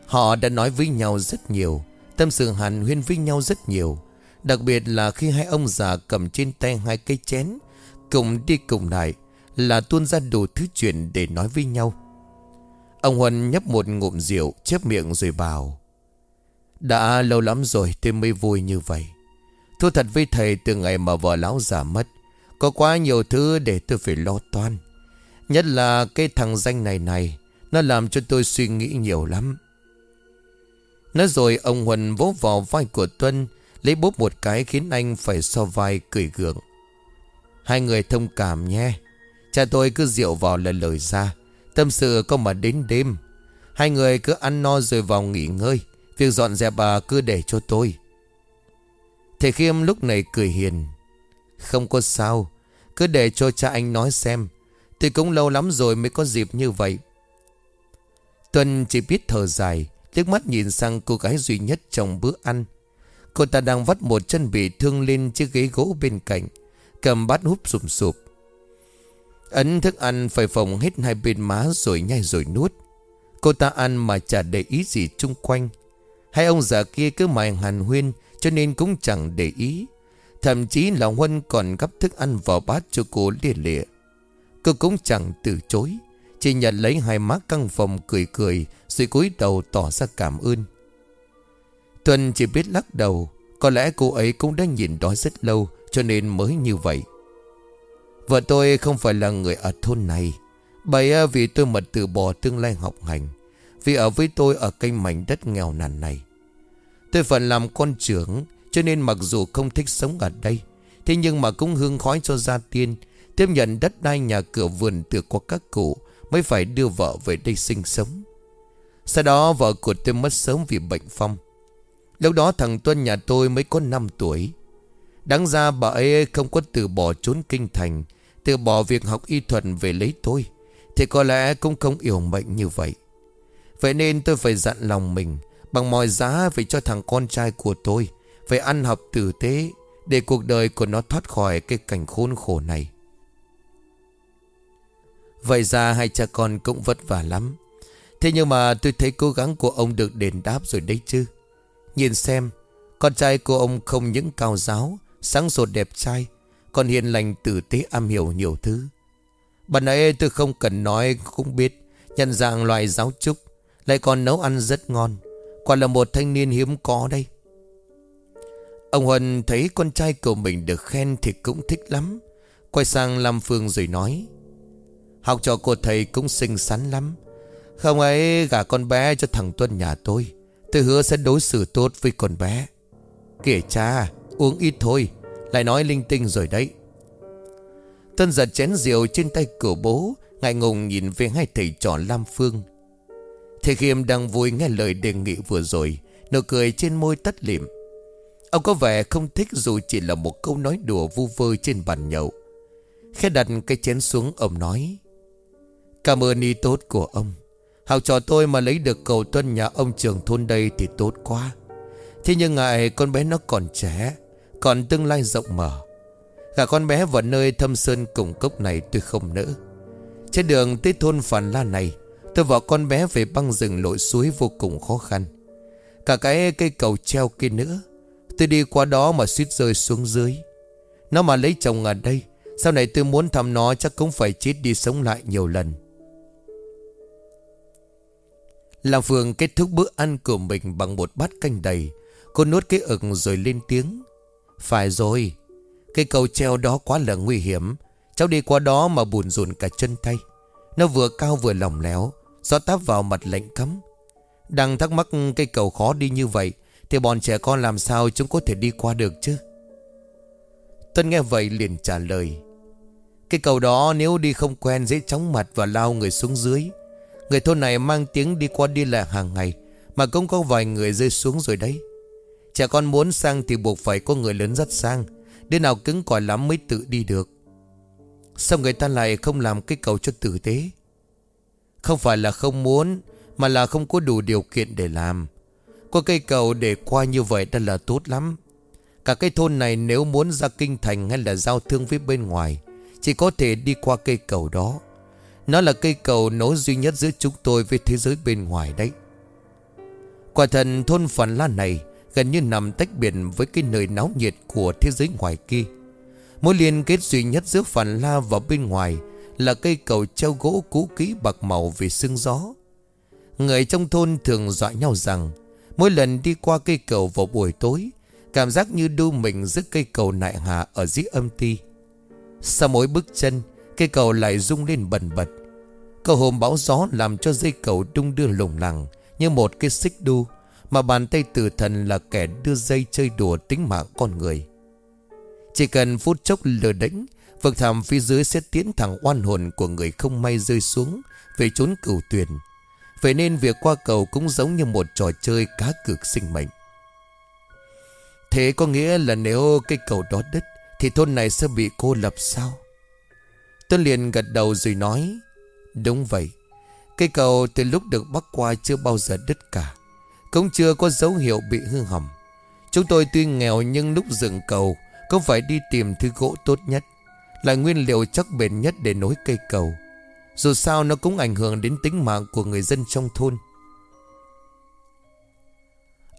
Họ đã nói với nhau rất nhiều, Tâm sự hàn huyên với nhau rất nhiều, Đặc biệt là khi hai ông già cầm trên tay hai cây chén, Cùng đi cùng lại Là tuôn ra đủ thứ chuyện để nói với nhau. Ông Huân nhấp một ngụm rượu, Chép miệng rồi bảo, Đã lâu lắm rồi, tôi mới vui như vậy. Thú thật với thầy, từ ngày mà vợ lão già mất có quá nhiều thứ để tôi phải lo toan. Nhất là cái thằng danh này này, Nó làm cho tôi suy nghĩ nhiều lắm. Nói rồi ông Huân vỗ vào vai của Tuân, Lấy bốp một cái khiến anh phải so vai cười gượng. Hai người thông cảm nhé. Cha tôi cứ rượu vào là lời ra, Tâm sự có mà đến đêm. Hai người cứ ăn no rồi vào nghỉ ngơi, Việc dọn dẹp bà cứ để cho tôi. Thầy Khiêm lúc này cười hiền. Không có sao. Cứ để cho cha anh nói xem. Thì cũng lâu lắm rồi mới có dịp như vậy. Tuân chỉ biết thở dài, liếc mắt nhìn sang cô gái duy nhất trong bữa ăn. Cô ta đang vắt một chân bị thương lên chiếc ghế gỗ bên cạnh, Cầm bát húp sụp sụp. Ấn thức ăn phải phồng hết hai bên má rồi nhai rồi nuốt. Cô ta ăn mà chả để ý gì chung quanh. Hai ông già kia cứ mài hàn huyên, Cho nên cũng chẳng để ý. Thậm chí là Huân còn gấp thức ăn vào bát cho cô lia lịa Cô cũng chẳng từ chối, Chỉ nhận lấy hai má căng phòng cười cười, Rồi cúi đầu tỏ ra cảm ơn. Tuân chỉ biết lắc đầu, Có lẽ cô ấy cũng đã nhìn đó rất lâu, Cho nên mới như vậy. Vợ tôi không phải là người ở thôn này. Bởi à, vì tôi mật từ bỏ tương lai học hành, Vì ở với tôi ở kênh mảnh đất nghèo nàn này. Tôi phải làm con trưởng cho nên mặc dù không thích sống ở đây, Thế nhưng mà cũng hương khói cho gia tiên. Tiếp nhận đất đai nhà cửa vườn từ qua các cụ, Mới phải đưa vợ về đây sinh sống. Sau đó vợ của tôi mất sớm vì bệnh phong. Lúc đó thằng Tuân nhà tôi mới có 5 tuổi. Đáng ra bà ấy không có từ bỏ trốn kinh thành, Từ bỏ việc học y thuật về lấy tôi, Thì có lẽ cũng không yêu mệnh như vậy. Vậy nên tôi phải dặn lòng mình, Bằng mọi giá phải cho thằng con trai của tôi phải ăn học tử tế Để cuộc đời của nó thoát khỏi cái cảnh khốn khổ này. Vậy ra hai cha con cũng vất vả lắm. Thế nhưng mà tôi thấy cố gắng của ông được đền đáp rồi đấy chứ. Nhìn xem, Con trai của ông không những cao giáo, Sáng sột đẹp trai, Còn hiền lành, tử tế, am hiểu nhiều thứ. Bạn ấy tôi không cần nói, cũng biết, Nhận dạng loại giáo trúc, Lại còn nấu ăn rất ngon. Quả là một thanh niên hiếm có đây. Ông Huân thấy con trai của mình được khen thì cũng thích lắm. Quay sang Lam Phương rồi nói, Học trò của thầy cũng xinh xắn lắm. Không ấy, gả con bé cho thằng Tuân nhà tôi. Tôi hứa sẽ đối xử tốt với con bé. Kể cha, Uống ít thôi, Lại nói linh tinh rồi đấy. Tân giật chén rượu trên tay của bố, Ngại ngùng nhìn về hai thầy trò Lam Phương. Thầy Khiêm đang vui nghe lời đề nghị vừa rồi, Nụ cười trên môi tắt lịm. Ông có vẻ không thích dù chỉ là một câu nói đùa vu vơ trên bàn nhậu. Khẽ đặt cái chén xuống, ông nói, Cảm ơn ý tốt của ông. Học trò tôi mà lấy được cầu tuân nhà ông trường thôn đây thì tốt quá. Thế nhưng ngại con bé nó còn trẻ, Còn tương lai rộng mở. Cả con bé vào nơi thâm sơn cùng cốc này tôi không nỡ. Trên đường tới thôn Phản La này, Tôi vợ con bé về băng rừng lội suối vô cùng khó khăn. Cả cái cây cầu treo kia nữa Tôi đi qua đó mà suýt rơi xuống dưới. Nó mà lấy chồng ở đây, Sau này tôi muốn thăm nó chắc cũng phải chết đi sống lại nhiều lần. Làm Phương kết thúc bữa ăn của mình bằng một bát canh đầy. Cô nuốt cái ực rồi lên tiếng. Phải rồi Cây cầu treo đó quá là nguy hiểm. Cháu đi qua đó mà buồn rùn cả chân tay. Nó vừa cao vừa lỏng léo Gió táp vào mặt lạnh cấm. Đang thắc mắc cây cầu khó đi như vậy thì bọn trẻ con làm sao chúng có thể đi qua được chứ? Tân nghe vậy liền trả lời. Cái cầu đó nếu đi không quen dễ chóng mặt và lao người xuống dưới. Người thôn này mang tiếng đi qua đi lại hàng ngày, Mà cũng có vài người rơi xuống rồi đấy. Trẻ con muốn sang thì buộc phải có người lớn dắt sang, Đứa nào cứng cỏi lắm mới tự đi được. Sao người ta lại không làm cái cầu cho tử tế? Không phải là không muốn, Mà là không có đủ điều kiện để làm. Có cây cầu để qua như vậy đã là tốt lắm. Cả cái thôn này nếu muốn ra kinh thành hay là giao thương với bên ngoài, Chỉ có thể đi qua cây cầu đó. Nó là cây cầu nối duy nhất giữa chúng tôi với thế giới bên ngoài đấy. Quả thần thôn Phản La này Gần như nằm tách biệt với cái nơi náo nhiệt của thế giới ngoài kia. Mối liên kết duy nhất giữa Phản La và bên ngoài Là cây cầu treo gỗ cũ kỹ bạc màu vì sương gió. Người trong thôn thường dọa nhau rằng Mỗi lần đi qua cây cầu vào buổi tối, Cảm giác như đu mình giữa cây cầu nại hạ ở dưới âm ti. Sau mỗi bước chân, Cây cầu lại rung lên bần bật. Cầu hôm bão gió làm cho dây cầu đung đưa lủng lẳng Như một cái xích đu, Mà bàn tay tử thần là kẻ đưa dây chơi đùa tính mạng con người. Chỉ cần phút chốc lờ đỉnh Vực thẳm phía dưới sẽ tiến thẳng oan hồn của người không may rơi xuống Về trốn cửu tuyền Vậy nên việc qua cầu cũng giống như một trò chơi cá cược sinh mệnh. Thế có nghĩa là nếu cây cầu đó đứt, Thì thôn này sẽ bị cô lập sao? Tôi liền gật đầu rồi nói, Đúng vậy. Cây cầu từ lúc được bắc qua chưa bao giờ đứt cả, Cũng chưa có dấu hiệu bị hư hỏng. Chúng tôi tuy nghèo nhưng lúc dựng cầu, Cũng phải đi tìm thứ gỗ tốt nhất, Là nguyên liệu chắc bền nhất để nối cây cầu. Dù sao nó cũng ảnh hưởng đến tính mạng của người dân trong thôn.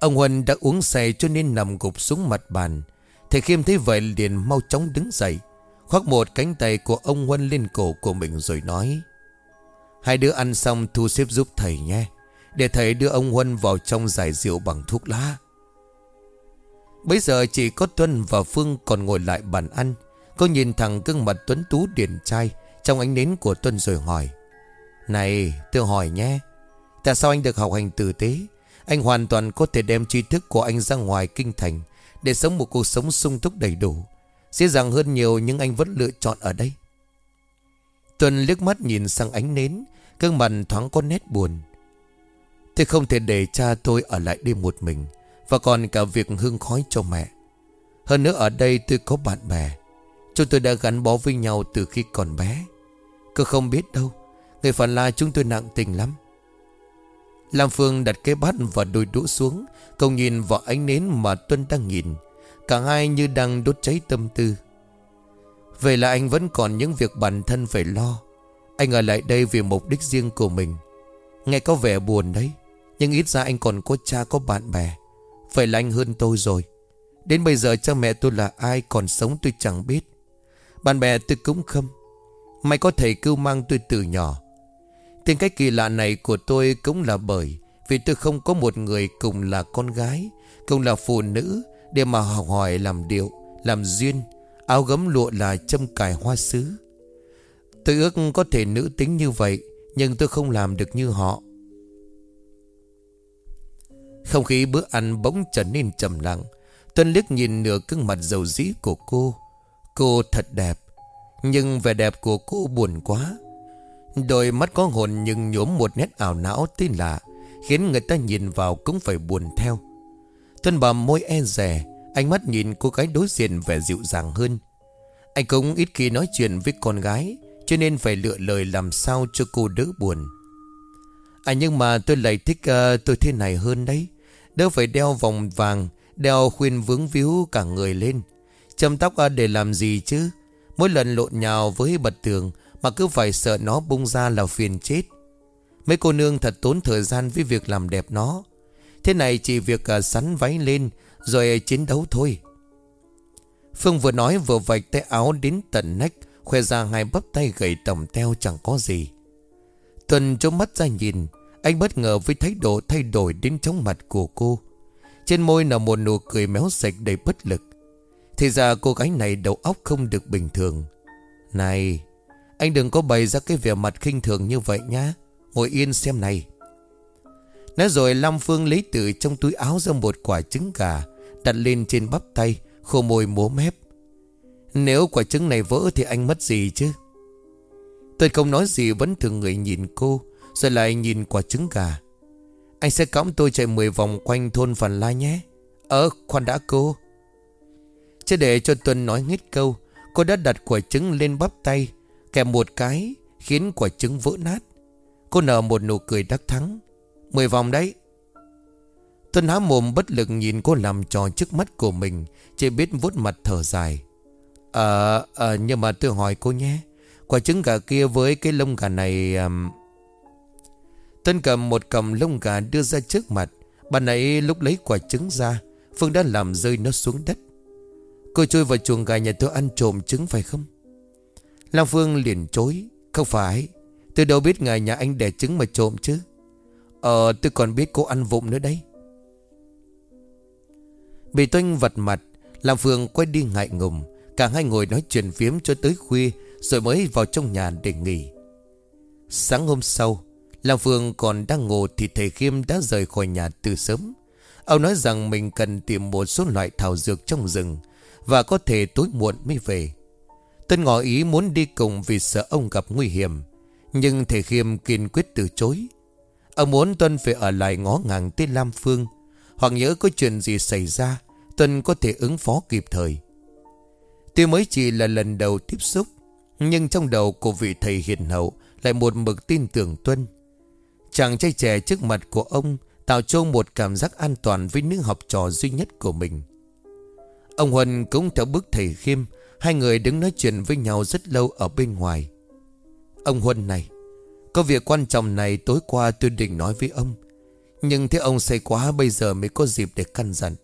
Ông Huân đã uống say cho nên nằm gục xuống mặt bàn. Thầy Khiêm thấy vậy liền mau chóng đứng dậy, Khoác một cánh tay của ông Huân lên cổ của mình rồi nói, Hai đứa ăn xong thu xếp giúp thầy nhé, Để thầy đưa ông Huân vào trong giải rượu bằng thuốc lá. Bây giờ chỉ có Tuân và Phương còn ngồi lại bàn ăn, Cô nhìn thẳng gương mặt tuấn tú điển trai trong ánh nến của Tuân rồi hỏi, Này tôi hỏi nhé, Tại sao anh được học hành tử tế? Anh hoàn toàn có thể đem tri thức của anh ra ngoài kinh thành Để sống một cuộc sống sung túc đầy đủ. Dễ dàng hơn nhiều nhưng anh vẫn lựa chọn ở đây. Tuân liếc mắt nhìn sang ánh nến, gương mặt thoáng có nét buồn. Tôi không thể để cha tôi ở lại đây một mình, Và còn cả việc hương khói cho mẹ. Hơn nữa ở đây tôi có bạn bè, Chúng tôi đã gắn bó với nhau từ khi còn bé. Cô không biết đâu, Người phần la chúng tôi nặng tình lắm. Lam Phương đặt cái bát và đôi đũa xuống Cậu nhìn vào ánh nến mà Tuân đang nhìn. Cả hai như đang đốt cháy tâm tư. Vậy là anh vẫn còn những việc bản thân phải lo. Anh ở lại đây vì mục đích riêng của mình. Nghe có vẻ buồn đấy, Nhưng ít ra anh còn có cha, có bạn bè. Vậy là anh hơn tôi rồi. Đến bây giờ cha mẹ tôi là ai còn sống tôi chẳng biết. Bạn bè tôi cũng không. May có thầy cưu mang tôi từ nhỏ. Tên cách kỳ lạ này của tôi cũng là bởi Vì tôi không có một người cùng là con gái, Cùng là phụ nữ Để mà học hỏi làm điệu, Làm duyên, Áo gấm lụa là châm cài hoa sứ. Tôi ước có thể nữ tính như vậy, Nhưng tôi không làm được như họ. Không khí bữa ăn bỗng trở nên trầm lặng. Tuân liếc nhìn nửa cưng mặt dầu dĩ của cô. Cô thật đẹp. Nhưng vẻ đẹp của cô buồn quá. Đôi mắt có hồn nhưng nhuốm một nét ảo não tin lạ Khiến người ta nhìn vào cũng phải buồn theo. Thân bầm môi e rè Ánh mắt nhìn cô gái đối diện vẻ dịu dàng hơn. Anh cũng ít khi nói chuyện với con gái Cho nên phải lựa lời làm sao cho cô đỡ buồn. À nhưng mà tôi lại thích uh, tôi thế này hơn đấy. Đỡ phải đeo vòng vàng Đeo khuyên vướng víu cả người lên. Châm tóc ờ, để làm gì chứ? Mỗi lần lộn nhào với bật tường Mà cứ phải sợ nó bung ra là phiền chết. Mấy cô nương thật tốn thời gian với việc làm đẹp nó. Thế này chỉ việc à, sắn váy lên, Rồi chiến đấu thôi. Phương vừa nói vừa vạch tay áo đến tận nách, Khoe ra hai bắp tay gầy tầm teo chẳng có gì. Tuần trông mắt ra nhìn, Anh bất ngờ với thái độ thay đổi đến chóng mặt của cô. Trên môi là một nụ cười méo sạch đầy bất lực. Thì ra cô gái này đầu óc không được bình thường. Này, Anh đừng có bày ra cái vẻ mặt khinh thường như vậy nhá. Ngồi yên xem này. Nói rồi Lam Phương lấy từ trong túi áo ra một quả trứng gà, Đặt lên trên bắp tay, Khô môi múa mép. Nếu quả trứng này vỡ thì anh mất gì chứ? Tôi không nói gì, vẫn thường người nhìn cô, Rồi lại nhìn quả trứng gà. Anh sẽ cõng tôi chạy 10 vòng quanh thôn Phần La nhé. Ờ khoan đã cô. Chưa để cho Tuân nói hết câu Cô đã đặt quả trứng lên bắp tay Kèm một cái Khiến quả trứng vỡ nát. Cô nở một nụ cười đắc thắng. Mười vòng đấy. Tuân há mồm bất lực nhìn cô làm trò trước mắt của mình Chỉ biết vuốt mặt thở dài. Ờ à, nhưng mà tôi hỏi cô nhé Quả trứng gà kia với cái lông gà này um... Tuân cầm một cầm lông gà đưa ra trước mặt. Bà nãy lúc lấy quả trứng ra Phương đã làm rơi nó xuống đất. Cô chui vào chuồng gà nhà tôi ăn trộm trứng phải không? Long Phương liền chối, Không phải. Tôi đâu biết ngài nhà anh đẻ trứng mà trộm chứ. Ờ tôi còn biết cô ăn vụng nữa đấy. Bị toanh vật mặt Lam Phương quay đi ngại ngùng. Cả hai ngồi nói chuyện phiếm cho tới khuya, Rồi mới vào trong nhà để nghỉ. Sáng hôm sau Lam Phương còn đang ngủ Thì thầy Khiêm đã rời khỏi nhà từ sớm. Ông nói rằng mình cần tìm một số loại thảo dược trong rừng và có thể tối muộn mới về. Tân ngỏ ý muốn đi cùng vì sợ ông gặp nguy hiểm, Nhưng thầy Khiêm kiên quyết từ chối. Ông muốn Tuân phải ở lại ngó ngàng tới Lam Phương, Hoặc nhớ có chuyện gì xảy ra, Tuân có thể ứng phó kịp thời. Tuy mới chỉ là lần đầu tiếp xúc, Nhưng trong đầu của vị thầy hiền hậu Lại một mực tin tưởng Tuân. Chàng trai trẻ trước mặt của ông Tạo cho một cảm giác an toàn Với nữ học trò duy nhất của mình. Ông Huân cũng theo bước thầy Khiêm, Hai người đứng nói chuyện với nhau rất lâu ở bên ngoài. Ông Huân này, Có việc quan trọng này tối qua tôi định nói với ông, Nhưng thế ông say quá bây giờ mới có dịp để căn dặn.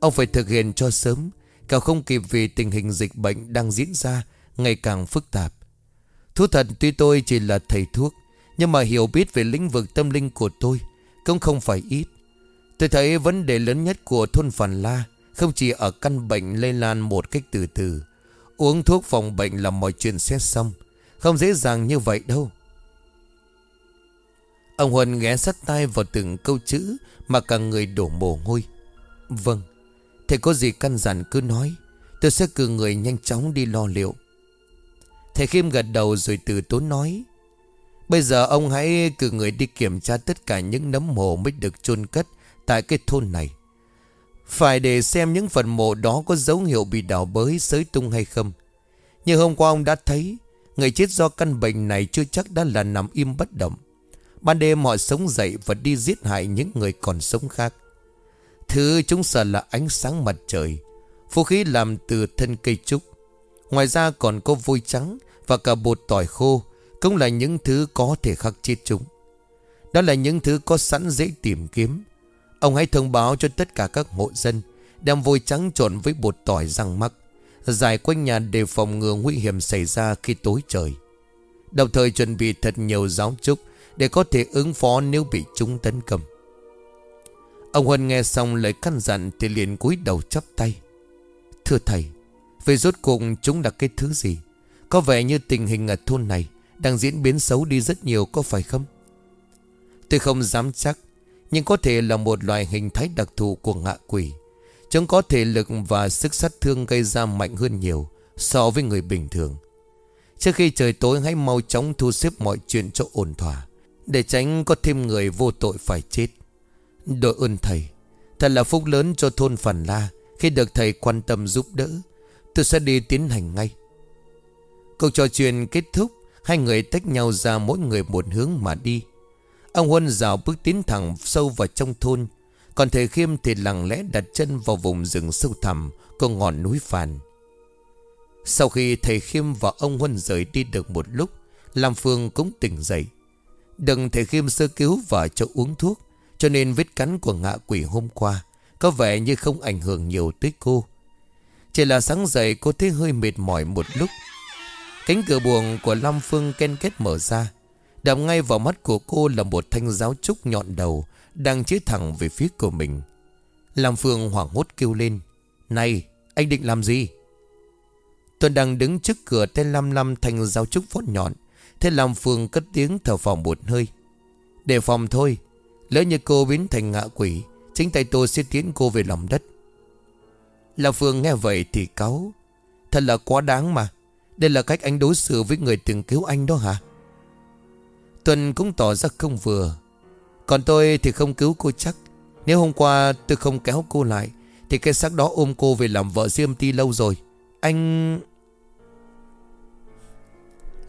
Ông phải thực hiện cho sớm cả không kịp vì tình hình dịch bệnh đang diễn ra, Ngày càng phức tạp. Thú thật tuy tôi chỉ là thầy thuốc, Nhưng mà hiểu biết về lĩnh vực tâm linh của tôi Cũng không phải ít. Tôi thấy vấn đề lớn nhất của thôn Phàn La không chỉ ở căn bệnh lây lan một cách từ từ, Uống thuốc phòng bệnh là mọi chuyện sẽ xong. Không dễ dàng như vậy đâu. Ông Huân ghé sát tay vào từng câu chữ Mà cả người đổ mồ hôi. Vâng Thầy có gì căn dặn cứ nói, Tôi sẽ cử người nhanh chóng đi lo liệu. Thầy Khiêm gật đầu rồi từ tốn nói, Bây giờ ông hãy cử người đi kiểm tra tất cả những nấm mồ mới được chôn cất tại cái thôn này. Phải để xem những phần mộ đó có dấu hiệu bị đào bới sới tung hay không. Như hôm qua ông đã thấy, người chết do căn bệnh này chưa chắc đã là nằm im bất động. Ban đêm họ sống dậy và đi giết hại những người còn sống khác. Thứ chúng sợ là ánh sáng mặt trời Vũ khí làm từ thân cây trúc Ngoài ra còn có vôi trắng Và cả bột tỏi khô Cũng là những thứ có thể khắc chết chúng Đó là những thứ có sẵn dễ tìm kiếm Ông hãy thông báo cho tất cả các hộ dân, Đem vôi trắng trộn với bột tỏi răng mắc, Giải quanh nhà để phòng ngừa nguy hiểm xảy ra khi tối trời. Đồng thời chuẩn bị thật nhiều giáo trúc Để có thể ứng phó nếu bị chúng tấn công. Ông Huân nghe xong lời căn dặn Thì liền cúi đầu chắp tay. Thưa thầy Về rốt cuộc chúng là cái thứ gì? Có vẻ như tình hình ở thôn này Đang diễn biến xấu đi rất nhiều có phải không? Tôi không dám chắc nhưng có thể là một loài hình thái đặc thù của ngạ quỷ. Chúng có thể lực và sức sát thương gây ra mạnh hơn nhiều So với người bình thường. Trước khi trời tối, hãy mau chóng thu xếp mọi chuyện cho ổn thỏa, Để tránh có thêm người vô tội phải chết. Đội ơn thầy, Thật là phúc lớn cho thôn Phản La. Khi được thầy quan tâm giúp đỡ, Tôi sẽ đi tiến hành ngay. Cuộc trò chuyện kết thúc, Hai người tách nhau ra mỗi người một hướng mà đi. Ông Huân rào bước tiến thẳng sâu vào trong thôn. Còn thầy Khiêm thì lặng lẽ đặt chân vào vùng rừng sâu thẳm Của ngọn núi Phàn. Sau khi thầy Khiêm và ông Huân rời đi được một lúc, Lam Phương cũng tỉnh dậy. Đừng thầy Khiêm sơ cứu và cho uống thuốc, Cho nên vết cắn của ngạ quỷ hôm qua Có vẻ như không ảnh hưởng nhiều tới cô. Chỉ là sáng dậy cô thấy hơi mệt mỏi một lúc. Cánh cửa buồng của Lam Phương ken kết mở ra Đập ngay vào mắt của cô là một thanh giáo trúc nhọn đầu, Đang chế thẳng về phía của mình. Làm Phương hoảng hốt kêu lên, Này, anh định làm gì? Tuấn đang đứng trước cửa tên lăm lăm thanh giáo trúc vót nhọn. Thế Lam Phương cất tiếng thở phòng một hơi. Để phòng thôi, Lỡ như cô biến thành ngạ quỷ, Chính tay tôi sẽ tiến cô về lòng đất. Lam Phương nghe vậy thì cáu. Thật là quá đáng mà, Đây là cách anh đối xử với người từng cứu anh đó hả? Tuần cũng tỏ ra không vừa. Còn tôi thì không cứu cô chắc. Nếu hôm qua tôi không kéo cô lại, Thì cái xác đó ôm cô về làm vợ riêng ti lâu rồi. Anh...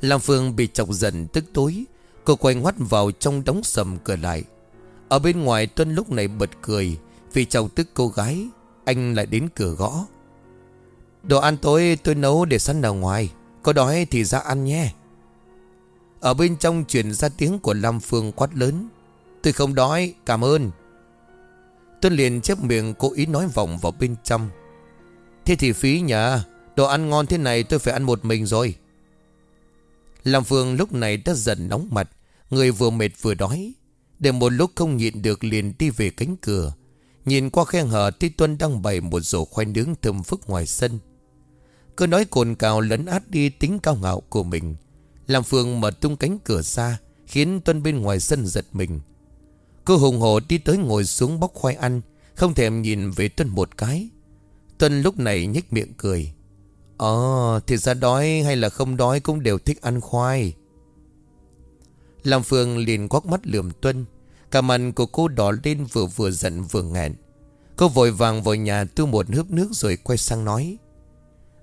Lam Phương bị chọc giận tức tối. Cô quay ngoắt vào trong đóng sầm cửa lại. Ở bên ngoài Tuân lúc này bật cười, Vì chọc tức cô gái. Anh lại đến cửa gõ. Đồ ăn tối tôi nấu để sẵn ở ngoài. Có đói thì ra ăn nhé. Ở bên trong truyền ra tiếng của Lam Phương quát lớn. Tôi không đói, cảm ơn. Tuân liền chép miệng cố ý nói vọng vào bên trong. Thế thì phí nhà Đồ ăn ngon thế này tôi phải ăn một mình rồi. Lam Phương lúc này đã dần nóng mặt, Người vừa mệt vừa đói. Để một lúc không nhịn được liền đi về cánh cửa. Nhìn qua khe hở Tí Tuân đang bày một rổ khoai nướng thơm phức ngoài sân. Cứ nói cồn cào lấn át đi tính cao ngạo của mình. Lam Phương mở tung cánh cửa ra Khiến Tuân bên ngoài sân giật mình. Cô hùng hổ đi tới ngồi xuống bóc khoai ăn Không thèm nhìn về Tuân một cái. Tuân lúc này nhếch miệng cười. Ồ, thì ra đói hay là không đói Cũng đều thích ăn khoai. Lam Phương liền quắc mắt lườm Tuân. Cả mặt của cô đỏ lên vừa vừa giận vừa nghẹn. Cô vội vàng vào nhà tư một hớp nước rồi quay sang nói.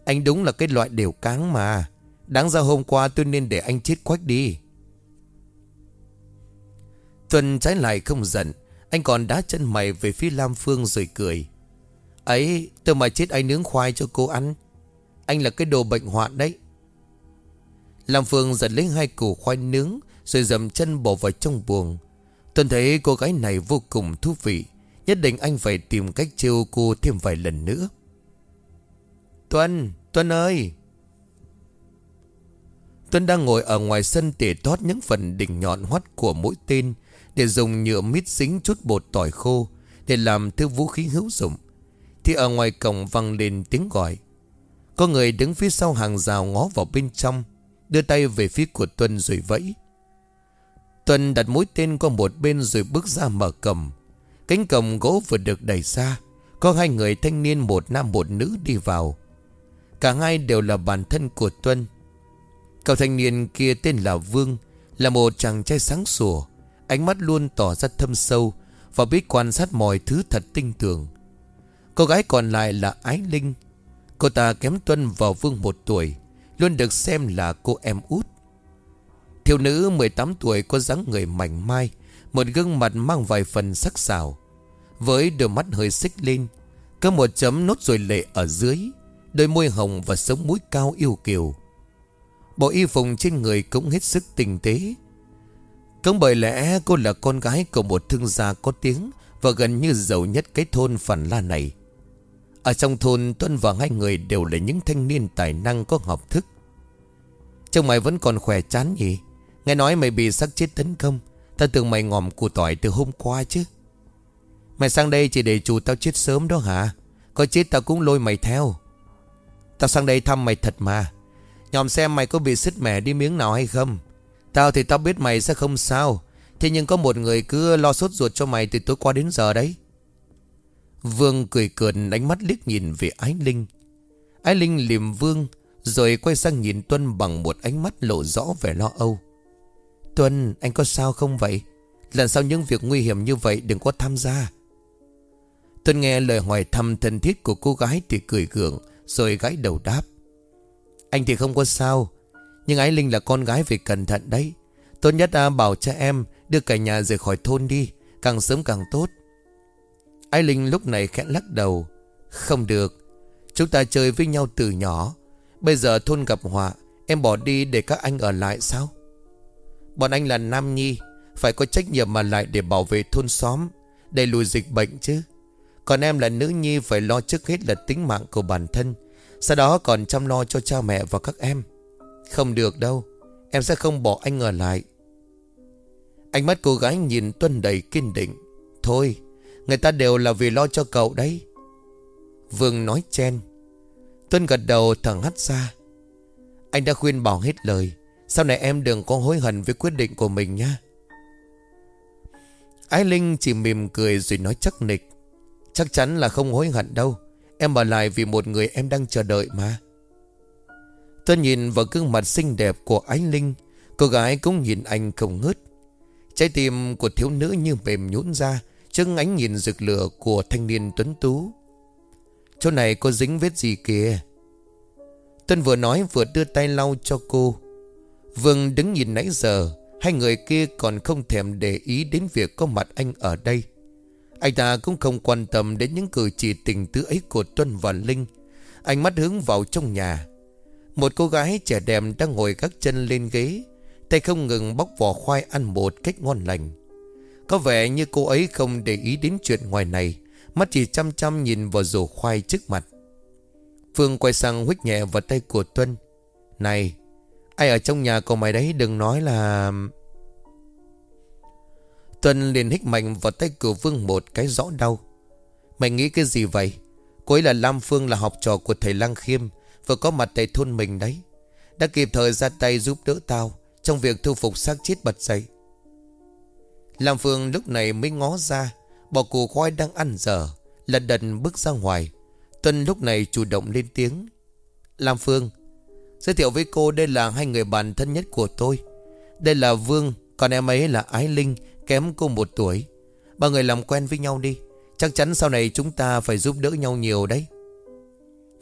Anh đúng là cái loại đều cáng mà. Đáng ra hôm qua tôi nên để anh chết quách đi. Tuân trái lại không giận Anh còn đá chân mày về phía Lam Phương rồi cười. Ấy tôi mà chết anh nướng khoai cho cô ăn? Anh là cái đồ bệnh hoạn đấy. Lam Phương giật lấy hai củ khoai nướng Rồi dầm chân bỏ vào trong buồng. Tuân thấy cô gái này vô cùng thú vị Nhất định anh phải tìm cách trêu cô thêm vài lần nữa. Tuân, Tuân ơi! Tuân đang ngồi ở ngoài sân tỉa tót những phần đỉnh nhọn hoắt của mũi tên, Để dùng nhựa mít xính chút bột tỏi khô, Để làm thứ vũ khí hữu dụng. Thì ở ngoài cổng vang lên tiếng gọi. Có người đứng phía sau hàng rào ngó vào bên trong, Đưa tay về phía của Tuân rồi vẫy. Tuân đặt mũi tên qua một bên rồi bước ra mở cầm Cánh cổng gỗ vừa được đẩy ra, Có hai người thanh niên một nam một nữ đi vào. Cả hai đều là bản thân của Tuân. Cậu thanh niên kia tên là Vương, Là một chàng trai sáng sủa. Ánh mắt luôn tỏ ra thâm sâu Và biết quan sát mọi thứ thật tinh tường. Cô gái còn lại là Ái Linh. Cô ta kém Tuân vào Vương một tuổi, Luôn được xem là cô em út. Thiếu nữ 18 tuổi có dáng người mảnh mai, Một gương mặt mang vài phần sắc sảo. Với đôi mắt hơi xích lên, Có một chấm nốt rồi lệ ở dưới, Đôi môi hồng và sống mũi cao yêu kiều. Bộ y phục trên người cũng hết sức tinh tế. Cũng bởi lẽ cô là con gái của một thương gia có tiếng Và gần như giàu nhất cái thôn Phản La này. Ở trong thôn, Tuân và hai người đều là những thanh niên tài năng có học thức. Trông mày vẫn còn khỏe chán nhỉ? Nghe nói mày bị sắc chết tấn công. Ta tưởng mày ngòm củ tỏi từ hôm qua chứ. Mày sang đây chỉ để chủ tao chết sớm đó hả? Có chết tao cũng lôi mày theo. Tao sang đây thăm mày thật mà. Nhòm xem mày có bị sứt mẻ đi miếng nào hay không. Tao thì tao biết mày sẽ không sao. Thế nhưng có một người cứ lo sốt ruột cho mày từ tối qua đến giờ đấy. Vương cười cợt, ánh mắt liếc nhìn về Ái Linh. Ái Linh liềm Vương, Rồi quay sang nhìn Tuân bằng một ánh mắt lộ rõ vẻ lo âu. Tuân, anh có sao không vậy? Lần sau những việc nguy hiểm như vậy đừng có tham gia. Tuân nghe lời hỏi thăm thân thiết của cô gái thì cười gượng, Rồi gái đầu đáp. Anh thì không có sao Nhưng Ái Linh là con gái phải cẩn thận đấy. Tốt nhất à, bảo cha em Đưa cả nhà rời khỏi thôn đi Càng sớm càng tốt. Ái Linh lúc này khẽ lắc đầu. Không được Chúng ta chơi với nhau từ nhỏ. Bây giờ thôn gặp họa Em bỏ đi để các anh ở lại sao? Bọn anh là Nam Nhi Phải có trách nhiệm mà lại để bảo vệ thôn xóm Đẩy lùi dịch bệnh chứ. Còn em là nữ nhi phải lo trước hết là tính mạng của bản thân sau đó còn chăm lo cho cha mẹ và các em. Không được đâu, Em sẽ không bỏ anh ở lại. Ánh mắt cô gái nhìn Tuân đầy kiên định. Thôi, Người ta đều là vì lo cho cậu đấy. Vương nói chen. Tuân gật đầu thẳng hắt ra. Anh đã khuyên bảo hết lời. Sau này em đừng có hối hận với quyết định của mình nha Ái Linh chỉ mỉm cười rồi nói chắc nịch. Chắc chắn là không hối hận đâu. Em ở lại vì một người em đang chờ đợi mà. Tôi nhìn vào gương mặt xinh đẹp của Ánh Linh, Cô gái cũng nhìn anh không ngớt. Trái tim của thiếu nữ như mềm nhũn ra Trước ánh nhìn rực lửa của thanh niên tuấn tú. Chỗ này có dính vết gì kìa? Tuân vừa nói vừa đưa tay lau cho cô. Vương đứng nhìn nãy giờ, Hai người kia còn không thèm để ý đến việc có mặt anh ở đây. Anh ta cũng không quan tâm đến những cử chỉ tình tứ ấy của Tuân và Linh. Ánh mắt hướng vào trong nhà. Một cô gái trẻ đẹp đang ngồi các chân lên ghế, Tay không ngừng bóc vỏ khoai ăn một cách ngon lành. Có vẻ như cô ấy không để ý đến chuyện ngoài này, Mắt chỉ chăm chăm nhìn vào rổ khoai trước mặt. Phương quay sang huých nhẹ vào tay của Tuân. Này, Ai ở trong nhà của mày đấy? Đừng nói là Tuân liền hít mạnh vào tay của Vương một cái rõ đau. Mày nghĩ cái gì vậy? Cô ấy là Lam Phương, là học trò của thầy Lăng Khiêm, Vừa có mặt tại thôn mình đấy. Đã kịp thời ra tay giúp đỡ tao Trong việc thu phục xác chết bật dậy. Lam Phương lúc này mới ngó ra, Bỏ củ khoai đang ăn dở, Lật đần bước ra ngoài. Tuân lúc này chủ động lên tiếng. Lam Phương, Giới thiệu với cô đây là hai người bạn thân nhất của tôi. Đây là Vương, Còn em ấy là Ái Linh Kém cô một tuổi. Ba người làm quen với nhau đi. Chắc chắn sau này chúng ta phải giúp đỡ nhau nhiều đấy.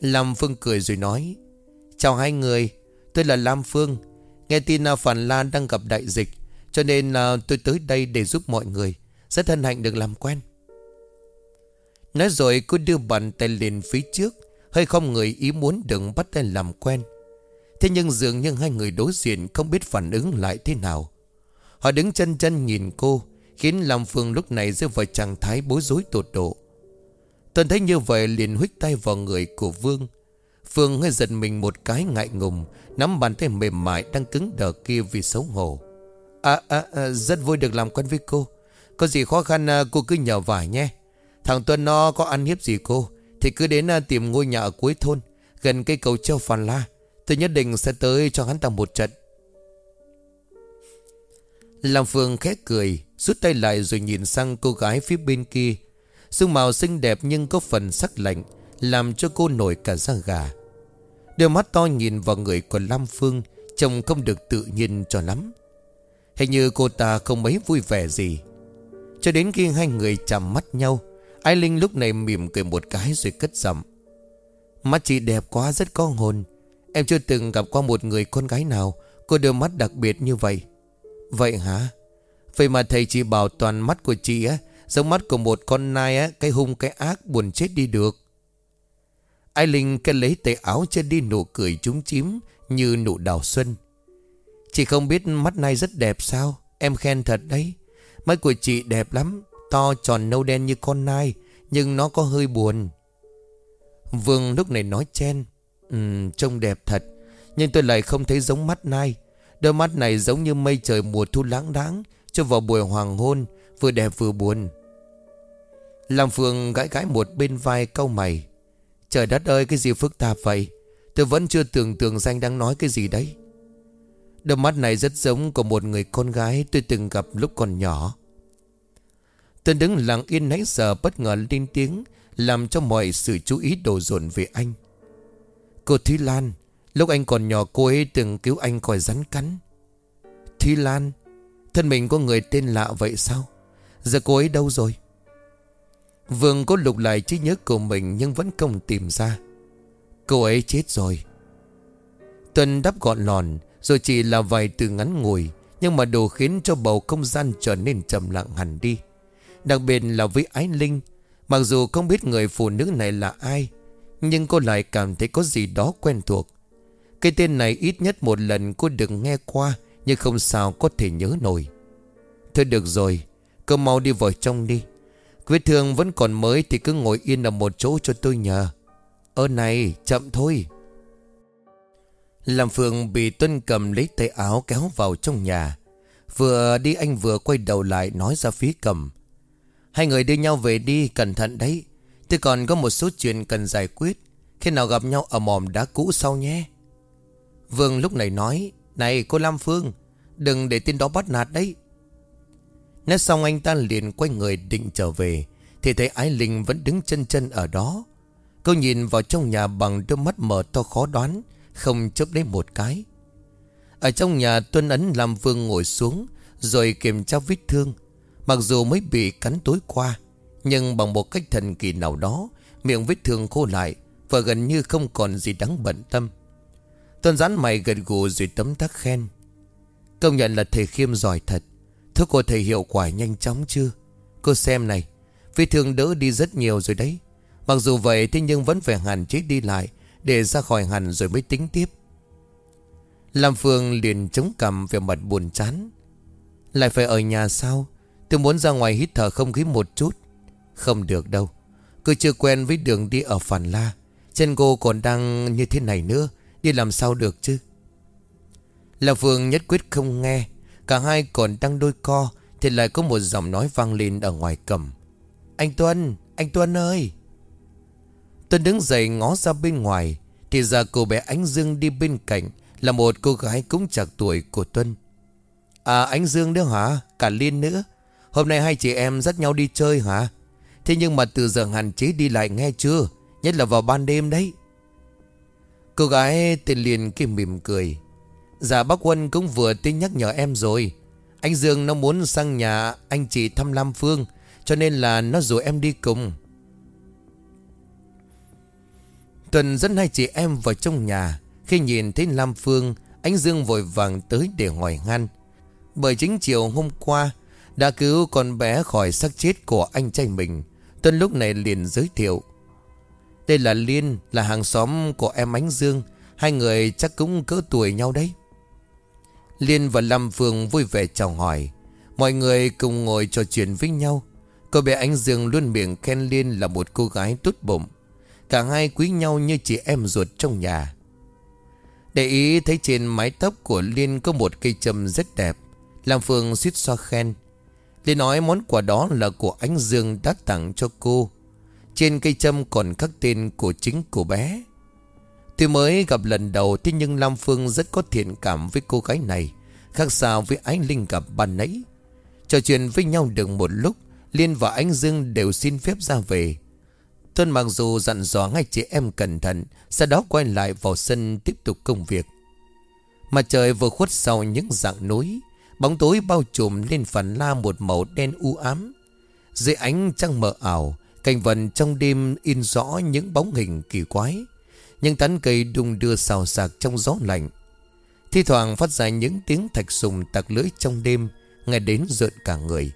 Lam Phương cười rồi nói, Chào hai người, Tôi là Lam Phương. Nghe tin à, Phản Lan đang gặp đại dịch, Cho nên là tôi tới đây để giúp mọi người. Rất hân hạnh được làm quen. Nói rồi, cô đưa bàn tay lên phía trước, Hơi không người ý muốn đừng bắt tay làm quen. Thế nhưng dường như hai người đối diện Không biết phản ứng lại thế nào. Họ đứng chân chân nhìn cô Khiến Lam Phương lúc này rơi vào trạng thái bối rối tột độ. Tuần thấy như vậy liền huyết tay vào người của Vương. Phương hơi giật mình một cái ngại ngùng Nắm bàn tay mềm mại đang cứng đờ kia vì xấu hổ. À, à, à rất vui được làm quen với cô. Có gì khó khăn à, cô cứ nhờ vải nhé. Thằng Tuân nó có ăn hiếp gì cô Thì cứ đến à, tìm ngôi nhà ở cuối thôn Gần cây cầu treo phàn la. Tôi nhất định sẽ tới cho hắn ta một trận. Lam Phương khẽ cười, Rút tay lại rồi nhìn sang cô gái phía bên kia. Sương màu xinh đẹp nhưng có phần sắc lạnh, Làm cho cô nổi cả da gà. Đôi mắt to nhìn vào người của Lam Phương, Trông không được tự nhiên cho lắm. Hình như cô ta không mấy vui vẻ gì. Cho đến khi hai người chạm mắt nhau, Ai Linh lúc này mỉm cười một cái rồi cất giọng. Mắt chị đẹp quá, rất có hồn. Em chưa từng gặp qua một người con gái nào Có đôi mắt đặc biệt như vậy. Vậy hả? Vậy mà thầy chỉ bảo toàn mắt của chị á Giống mắt của một con nai á Cái hung cái ác buồn chết đi được. Ai Linh cái lấy tay áo trên đi nụ cười trúng chím Như nụ đào xuân. Chị không biết mắt nai rất đẹp sao? Em khen thật đấy. Mắt của chị đẹp lắm To tròn nâu đen như con nai Nhưng nó có hơi buồn. Vương lúc này nói chen ừ, Trông đẹp thật Nhưng tôi lại không thấy giống mắt nai. Đôi mắt này giống như mây trời mùa thu lãng đáng, Cho vào buổi hoàng hôn, Vừa đẹp vừa buồn. Làm Phương gãi gãi một bên vai câu mày. Trời đất ơi, cái gì phức tạp vậy? Tôi vẫn chưa tưởng tượng danh đang nói cái gì đấy. Đôi mắt này rất giống của một người con gái tôi từng gặp lúc còn nhỏ. Tôi đứng lặng yên nãy giờ bất ngờ lên tiếng, Làm cho mọi sự chú ý đổ dồn về anh. Cô Thúy Lan Lúc anh còn nhỏ, cô ấy từng cứu anh khỏi rắn cắn. Thúy Lan, Thân mình có người tên lạ vậy sao? Giờ cô ấy đâu rồi? Vương có lục lại trí nhớ của mình Nhưng vẫn không tìm ra. Cô ấy chết rồi. Tuần đắp gọn lòn, Rồi chỉ là vài từ ngắn ngủi, Nhưng mà đồ khiến cho bầu không gian trở nên trầm lặng hẳn đi. Đặc biệt là với Ái Linh, Mặc dù không biết người phụ nữ này là ai, Nhưng cô lại cảm thấy có gì đó quen thuộc. Cái tên này ít nhất một lần cô được nghe qua, Nhưng không sao có thể nhớ nổi. Thôi được rồi Cô mau đi vào trong đi. Vết thương vẫn còn mới thì cứ ngồi yên ở một chỗ cho tôi nhờ. Ơ này, chậm thôi. Làm phượng bị Tuân cầm lấy tay áo kéo vào trong nhà. Vừa đi anh vừa quay đầu lại nói ra phía cầm. Hai người đưa nhau về đi, cẩn thận đấy. Tôi còn có một số chuyện cần giải quyết. Khi nào gặp nhau ở mòm đá cũ sau nhé. Vương lúc này nói, Này cô Lam Phương, Đừng để tên đó bắt nạt đấy. Nói xong anh ta liền quay người định trở về, Thì thấy Ái Linh vẫn đứng chân chân ở đó. Cô nhìn vào trong nhà bằng đôi mắt mở to khó đoán, Không chớp lấy một cái. Ở trong nhà Tuân Ấn làm Vương ngồi xuống, Rồi kiểm tra vết thương. Mặc dù mới bị cắn tối qua, Nhưng bằng một cách thần kỳ nào đó, Miệng vết thương khô lại Và gần như không còn gì đáng bận tâm. Tuân rán mày gật gù rồi tấm tắc khen. Công nhận là thầy khiêm giỏi thật. Thưa cô, thầy hiệu quả nhanh chóng chưa? Cô xem này Vì thường đỡ đi rất nhiều rồi đấy. Mặc dù vậy thế nhưng vẫn phải hạn chế đi lại Để ra khỏi hẳn rồi mới tính tiếp. Lam Phương liền chống cằm về mặt buồn chán. Lại phải ở nhà sao? Tôi muốn ra ngoài hít thở không khí một chút. Không được đâu. Cứ chưa quen với đường đi ở Phản La. Chân cô còn đang như thế này nữa. Đi làm sao được chứ? Lam Phương nhất quyết không nghe, Cả hai còn đang đôi co, Thì lại có một giọng nói vang lên ở ngoài cầm. Anh Tuân Anh Tuân ơi! Tuân đứng dậy ngó ra bên ngoài, Thì ra cô bé Ánh Dương đi bên cạnh, Là một cô gái cũng chạc tuổi của Tuân. À Ánh Dương nữa hả? Cả Liên nữa? Hôm nay hai chị em dắt nhau đi chơi hả? Thế nhưng mà từ giờ hạn chế đi lại nghe chưa? Nhất là vào ban đêm đấy. Cô gái tên liền kia mỉm cười. Dạ bác Quân cũng vừa tin nhắc nhở em rồi. Anh Dương nó muốn sang nhà anh chị thăm Lam Phương, Cho nên là nó rủ em đi cùng. Tuần dẫn hai chị em vào trong nhà. Khi nhìn thấy Lam Phương, Anh Dương vội vàng tới để hỏi han. Bởi chính chiều hôm qua, Đã cứu con bé khỏi xác chết của anh trai mình. Tuần lúc này liền giới thiệu. Đây là Liên, Là hàng xóm của em Ánh Dương. Hai người chắc cũng cỡ tuổi nhau đấy. Liên và Lâm Phương vui vẻ chào hỏi. Mọi người cùng ngồi trò chuyện với nhau. Cô bé Ánh Dương luôn miệng khen Liên là một cô gái tốt bụng. Cả hai quý nhau như chị em ruột trong nhà. Để ý thấy trên mái tóc của Liên có một cây châm rất đẹp Lam Phương suýt xoa khen. Liên nói món quà đó là của Ánh Dương đã tặng cho cô. Trên cây châm còn khắc tên của chính cô bé. Tuy mới gặp lần đầu, Thế nhưng Lam Phương rất có thiện cảm với cô gái này, Khác sao với Ánh Linh gặp ban nãy. Trò chuyện với nhau được một lúc, Liên và Ánh Dương đều xin phép ra về. Tuân mặc dù dặn dò ngay chị em cẩn thận, Sau đó quay lại vào sân tiếp tục công việc. Mặt trời vừa khuất sau những dạng núi, Bóng tối bao trùm lên phần la một màu đen u ám. Dưới ánh trăng mờ ảo Cảnh vần trong đêm in rõ những bóng hình kỳ quái. Những tán cây đung đưa xào xạc trong gió lạnh. Thi thoảng phát ra những tiếng thạch sùng tạc lưỡi trong đêm, Nghe đến rợn cả người.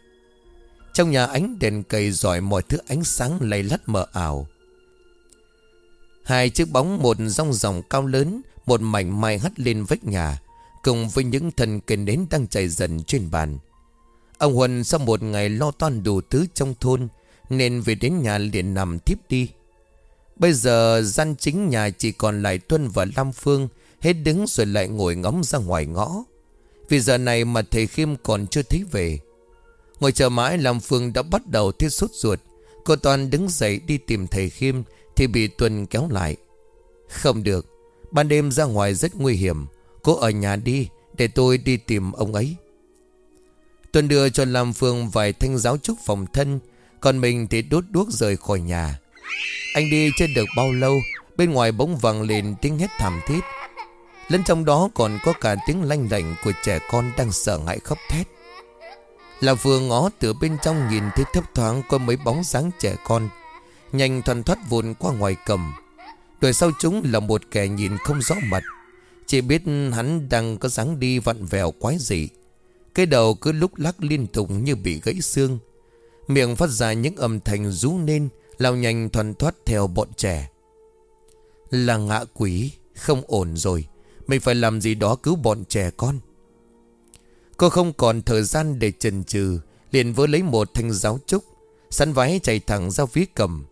Trong nhà ánh đèn cây dọi mọi thứ ánh sáng lay lắt mờ ảo. Hai chiếc bóng một rong ròng cao lớn, Một mảnh mai hắt lên vách nhà, Cùng với những thần cây nến đang chạy dần trên bàn. Ông Huân sau một ngày lo toan đủ thứ trong thôn nên về đến nhà liền nằm thiếp đi. Bây giờ gian chính nhà chỉ còn lại Tuân và Lam Phương, Hết đứng rồi lại ngồi ngóng ra ngoài ngõ. Vì giờ này mà thầy Khiêm còn chưa thấy về. Ngồi chờ mãi, Lam Phương đã bắt đầu thiết sốt ruột. Cô Toàn đứng dậy đi tìm thầy Khiêm, Thì bị Tuân kéo lại. Không được, Ban đêm ra ngoài rất nguy hiểm. Cô ở nhà đi, Để tôi đi tìm ông ấy. Tuân đưa cho Lam Phương vài thanh giáo trúc phòng thân còn mình thì đốt đuốc rời khỏi nhà. Anh đi chưa được bao lâu, Bên ngoài bỗng vang lên tiếng hét thảm thiết. Lẫn trong đó còn có cả tiếng lanh lảnh Của trẻ con đang sợ hãi khóc thét. Là vừa ngó từ bên trong nhìn thấy thấp thoáng Có mấy bóng dáng trẻ con, Nhanh thoăn thoát vụn qua ngoài cầm. Đuổi sau chúng là một kẻ nhìn không rõ mặt, Chỉ biết hắn đang có dáng đi vặn vẹo quái dị. Cái đầu cứ lúc lắc liên tục như bị gãy xương. Miệng phát ra những âm thanh rú lên Lao nhanh thuần thoát theo bọn trẻ. Là ngạ quỷ, Không ổn rồi, Mình phải làm gì đó cứu bọn trẻ con. Cô không còn thời gian để chần chừ, Liền vỡ lấy một thanh giáo trúc Săn váy chạy thẳng ra phía cầm.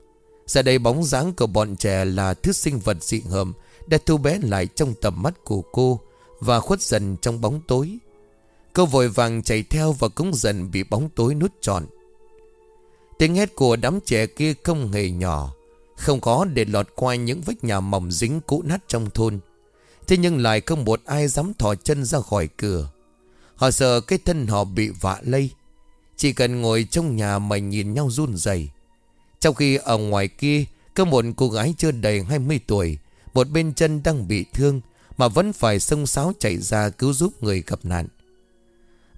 Giờ đây bóng dáng của bọn trẻ là thứ sinh vật dị hợm, Đã thu bé lại trong tầm mắt của cô Và khuất dần trong bóng tối. Cô vội vàng chạy theo và cũng dần bị bóng tối nút trọn. Tiếng hét của đám trẻ kia không hề nhỏ, Không có để lọt qua những vách nhà mỏng dính cũ nát trong thôn. Thế nhưng lại không một ai dám thò chân ra khỏi cửa. Họ sợ cái thân họ bị vạ lây. Chỉ cần ngồi trong nhà mà nhìn nhau run rẩy. Trong khi ở ngoài kia, Có một cô gái chưa đầy 20 tuổi, Một bên chân đang bị thương Mà vẫn phải sông sáo chạy ra cứu giúp người gặp nạn.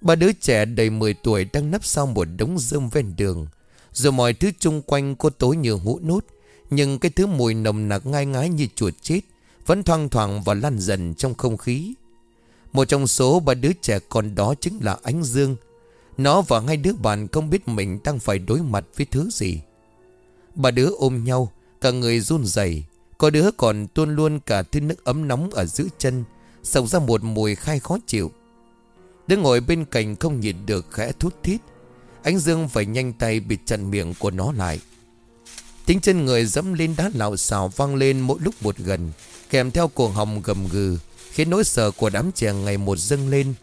Ba đứa trẻ đầy 10 tuổi đang nấp sau một đống rơm ven đường rồi mọi thứ chung quanh cô tối như hũ nút. Nhưng cái thứ mùi nồng nặc ngai ngái như chuột chết Vẫn thoang thoảng và lan dần trong không khí. Một trong số ba đứa trẻ con đó chính là Ánh Dương. Nó và hai đứa bạn không biết mình đang phải đối mặt với thứ gì. Ba đứa ôm nhau, Cả người run rẩy. Có đứa còn tuôn luôn cả thứ nước ấm nóng ở giữa chân Sọc ra một mùi khai khó chịu. Đứa ngồi bên cạnh không nhìn được khẽ thút thít. Ánh Dương phải nhanh tay bịt chặn miệng của nó lại. Tiếng chân người dẫm lên đá lạo xào vang lên mỗi lúc một gần, Kèm theo cuồng hồng gầm gừ, Khiến nỗi sợ của đám trẻ ngày một dâng lên.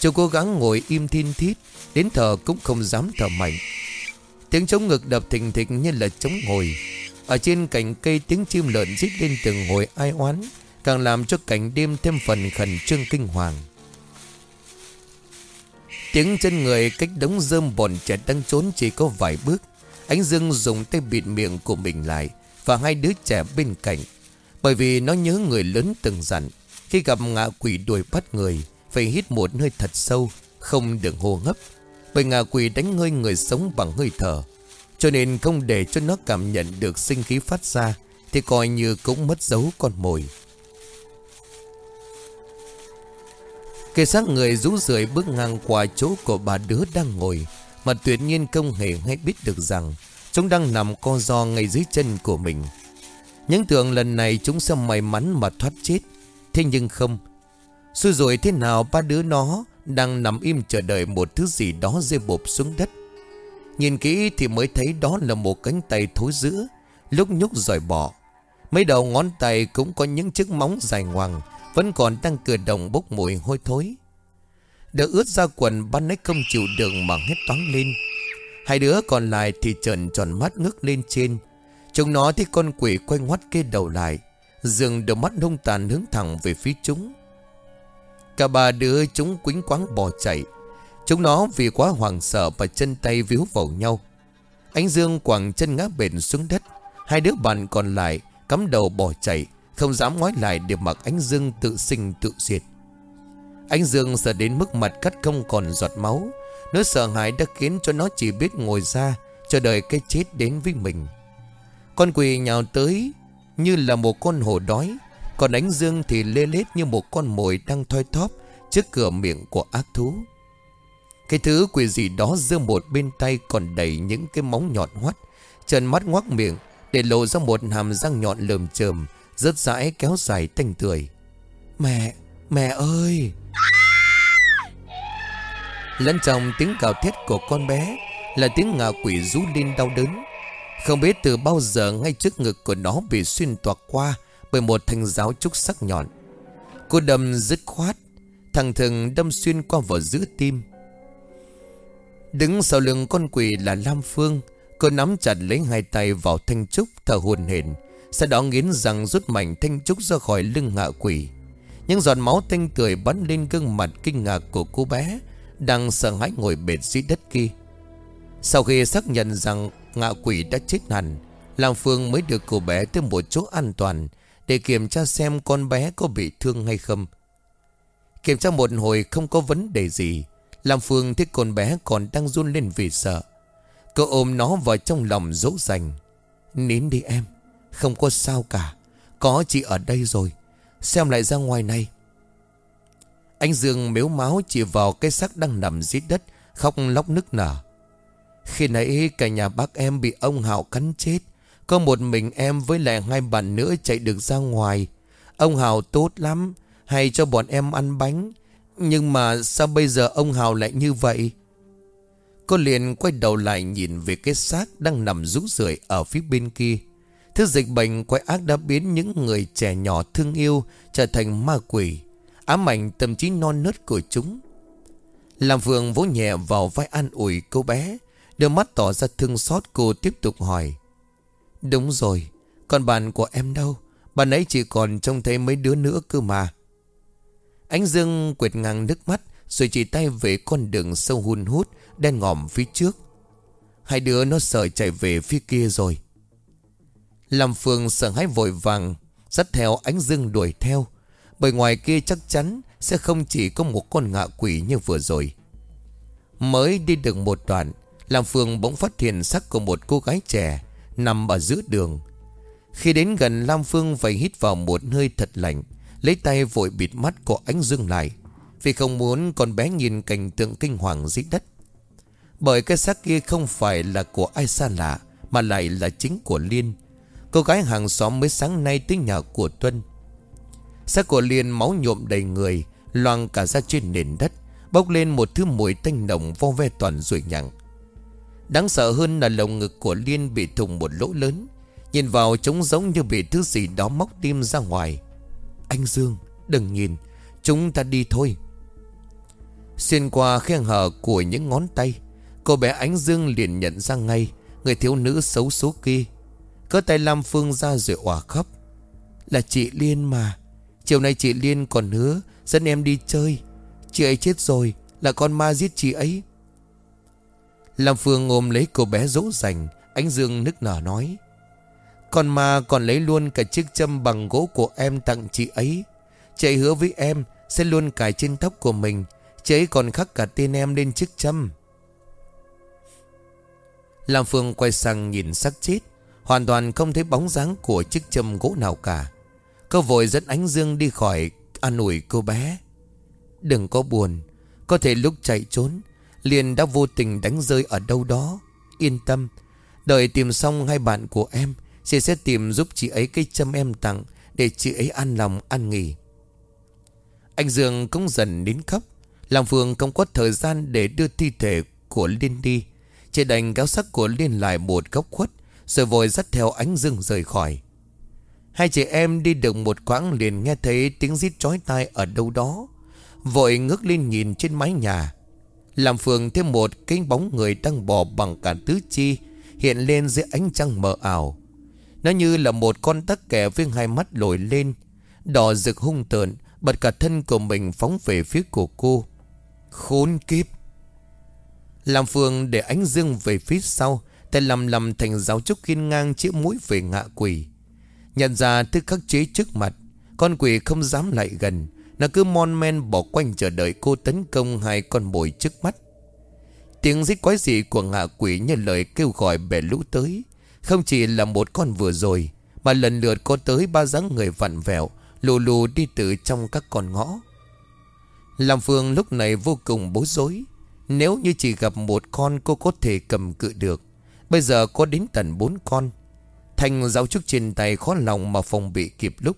Chú cố gắng ngồi im thiên thít, Đến thở cũng không dám thở mạnh. Tiếng trống ngực đập thình thịch như là trống ngồi. Ở trên cành cây tiếng chim lợn rít lên từng hồi ai oán, Càng làm cho cảnh đêm thêm phần khẩn trương kinh hoàng. Tiếng chân người cách đống rơm bồn trẻ đang trốn chỉ có vài bước. Ánh Dương dùng tay bịt miệng của mình lại Và hai đứa trẻ bên cạnh. Bởi vì nó nhớ người lớn từng dặn, Khi gặp ngạ quỷ đuổi bắt người, Phải hít một hơi thật sâu, Không được hô hấp. Bởi ngạ quỷ đánh hơi người sống bằng hơi thở, Cho nên không để cho nó cảm nhận được sinh khí phát ra, Thì coi như cũng mất dấu con mồi. Kẻ xác người rú rượi bước ngang qua chỗ của bà đứa đang ngồi, Mà tuyệt nhiên không hề hay biết được rằng Chúng đang nằm co do ngay dưới chân của mình. Những tưởng lần này chúng sẽ may mắn mà thoát chết. Thế nhưng không. Xui rồi thế nào ba đứa nó Đang nằm im chờ đợi một thứ gì đó rơi bộp xuống đất. Nhìn kỹ thì mới thấy đó là một cánh tay thối giữa, Lúc nhúc rời bỏ Mấy đầu ngón tay cũng có những chiếc móng dài ngoằng vẫn còn đang cửa đồng bốc mùi hôi thối. Đỡ ướt ra quần ban nách không chịu đường mà hét toán lên. Hai đứa còn lại thì trần tròn mắt ngước lên trên. Chúng nó thì con quỷ quay ngoắt kê đầu lại Dường đôi mắt hung tàn hướng thẳng về phía chúng. Cả ba đứa chúng quính quáng bỏ chạy. Chúng nó vì quá hoảng sợ và chân tay víu vào nhau. Ánh Dương quẳng chân ngã bền xuống đất. Hai đứa bạn còn lại cắm đầu bỏ chạy không dám ngoái lại để mặc ánh dương tự sinh tự diệt. Ánh dương sợ đến mức mặt cắt không còn giọt máu. Nỗi sợ hãi đã khiến cho nó chỉ biết ngồi ra, Chờ đợi cái chết đến với mình. Con quỷ nhào tới, Như là một con hổ đói. Còn ánh dương thì lê lết như một con mồi đang thoi thóp Trước cửa miệng của ác thú. Cái thứ quỷ gì đó giơ một bên tay còn đầy những cái móng nhọn hoắt Trần mắt ngoác miệng Để lộ ra một hàm răng nhọn lờm chờm rất rãi kéo dài tanh tươi Mẹ, mẹ ơi! Lẫn trong tiếng gào thét của con bé Là tiếng ngà quỷ rú lên đau đớn. Không biết từ bao giờ ngay trước ngực của nó bị xuyên toạc qua Bởi một thanh giáo trúc sắc nhọn. Cô đâm dứt khoát Thằng thường đâm xuyên qua vào giữa tim. Đứng sau lưng con quỷ là Lam Phương Cô nắm chặt lấy hai tay vào thanh trúc thở hồn hển sau đó nghiến răng rút mảnh thanh trúc ra khỏi lưng ngạ quỷ. Những giọt máu thanh tươi bắn lên gương mặt kinh ngạc của cô bé, Đang sợ hãi ngồi bệt dưới đất kia. Sau khi xác nhận rằng ngạ quỷ đã chết hẳn Làng Phương mới được cô bé tới một chỗ an toàn Để kiểm tra xem con bé có bị thương hay không. Kiểm tra một hồi không có vấn đề gì, Lam Phương thấy con bé còn đang run lên vì sợ. Cô ôm nó vào trong lòng dỗ dành. Nín đi em không có sao cả. Có chị ở đây rồi. Xem lại ra ngoài này. Anh Dương mếu máu chỉ vào cái xác đang nằm dưới đất, Khóc lóc nức nở. Khi nãy cả nhà bác em bị ông Hạo cắn chết, Có một mình em với lại hai bạn nữa chạy được ra ngoài. Ông Hào tốt lắm, Hay cho bọn em ăn bánh. Nhưng mà sao bây giờ ông Hào lại như vậy? Cô liền quay đầu lại nhìn về cái xác đang nằm rũ rượi ở phía bên kia. Thứ dịch bệnh quái ác đã biến những người trẻ nhỏ thương yêu trở thành ma quỷ, Ám ảnh tâm trí non nớt của chúng. Làm Phương vỗ nhẹ vào vai an ủi cô bé, Đưa mắt tỏ ra thương xót, cô tiếp tục hỏi, Đúng rồi, Còn bạn của em đâu? Bạn ấy chỉ còn trông thấy mấy đứa nữa cơ mà. Ánh Dương quệt ngang nước mắt, Rồi chỉ tay về con đường sâu hun hút Đen ngòm phía trước. Hai đứa nó sợ chạy về phía kia rồi. Làm Phương sợ hãi vội vàng, Dắt theo ánh Dương đuổi theo. Bởi ngoài kia chắc chắn Sẽ không chỉ có một con ngạ quỷ như vừa rồi. Mới đi được một đoạn Làm Phương bỗng phát hiện sắc của một cô gái trẻ Nằm ở giữa đường. Khi đến gần, Lam Phương phải hít vào một hơi thật lạnh, Lấy tay vội bịt mắt của ánh dương lại, Vì không muốn con bé nhìn cảnh tượng kinh hoàng dưới đất. Bởi cái xác kia không phải là của ai xa lạ, Mà lại là chính của Liên. Cô gái hàng xóm mới sáng nay tới nhà của Tuân. Xác của Liên máu nhuộm đầy người, Loang cả ra trên nền đất, Bốc lên một thứ mùi tanh nồng vo ve toàn ruồi nhặng. Đáng sợ hơn là lồng ngực của Liên bị thùng một lỗ lớn, Nhìn vào trống giống như bị thứ gì đó móc tim ra ngoài. Anh Dương, đừng nhìn, Chúng ta đi thôi. Xuyên qua khe hở của những ngón tay, Cô bé Ánh Dương liền nhận ra ngay, Người thiếu nữ xấu số kia cơ tay Lam Phương ra rồi òa khóc. Là chị Liên mà. Chiều nay chị Liên còn hứa, Dẫn em đi chơi. Chị ấy chết rồi, Là con ma giết chị ấy. Lam Phương ôm lấy cô bé dỗ dành, Ánh Dương nức nở nói. Con ma còn lấy luôn cả chiếc châm bằng gỗ của em tặng chị ấy. Chị ấy hứa với em Sẽ luôn cài trên tóc của mình. Chị ấy còn khắc cả tên em lên chiếc châm. Lam Phương quay sang nhìn sắc chết. Hoàn toàn không thấy bóng dáng của chiếc châm gỗ nào cả. Cô vội dẫn ánh dương đi khỏi, An ủi cô bé. Đừng có buồn, Có thể lúc chạy trốn, Liền đã vô tình đánh rơi ở đâu đó. Yên tâm, Đợi tìm xong hai bạn của em, Chị sẽ tìm giúp chị ấy cây châm em tặng Để chị ấy an lòng an nghỉ. Anh Dương cũng dần đến khóc. Làm Phương không có thời gian để đưa thi thể của Liên đi. Chị đành kéo sắc của Liên lại một góc khuất. Rồi vội dắt theo ánh Dương rời khỏi. Hai chị em đi được một quãng liền nghe thấy tiếng rít chói tai ở đâu đó. Vội ngước lên nhìn trên mái nhà. Làm phường thêm một cái bóng người đang bò bằng cả tứ chi, Hiện lên dưới ánh trăng mờ ảo. Nó như là một con tắc kẻ với hai mắt lồi lên, Đỏ rực hung tợn, Bật cả thân của mình phóng về phía của cô. Khốn kiếp! Làm phường để ánh dương về phía sau Tay lầm lầm thành giáo trúc khiên ngang chĩa mũi về ngạ quỷ. Nhận ra thứ khắc chế trước mặt, Con quỷ không dám lại gần. Nó cứ mon men bỏ quanh chờ đợi cô tấn công hai con mồi trước mắt. Tiếng rít quái dị của ngạ quỷ như lời kêu gọi bẻ lũ tới. Không chỉ là một con vừa rồi, Mà lần lượt có tới ba dáng người vặn vẹo, Lù lù đi từ trong các con ngõ. Làm Phương lúc này vô cùng bối rối. Nếu như chỉ gặp một con, cô có thể cầm cự được. Bây giờ có đến tận bốn con. Thành giáo trúc trên tay khó lòng mà phòng bị kịp lúc.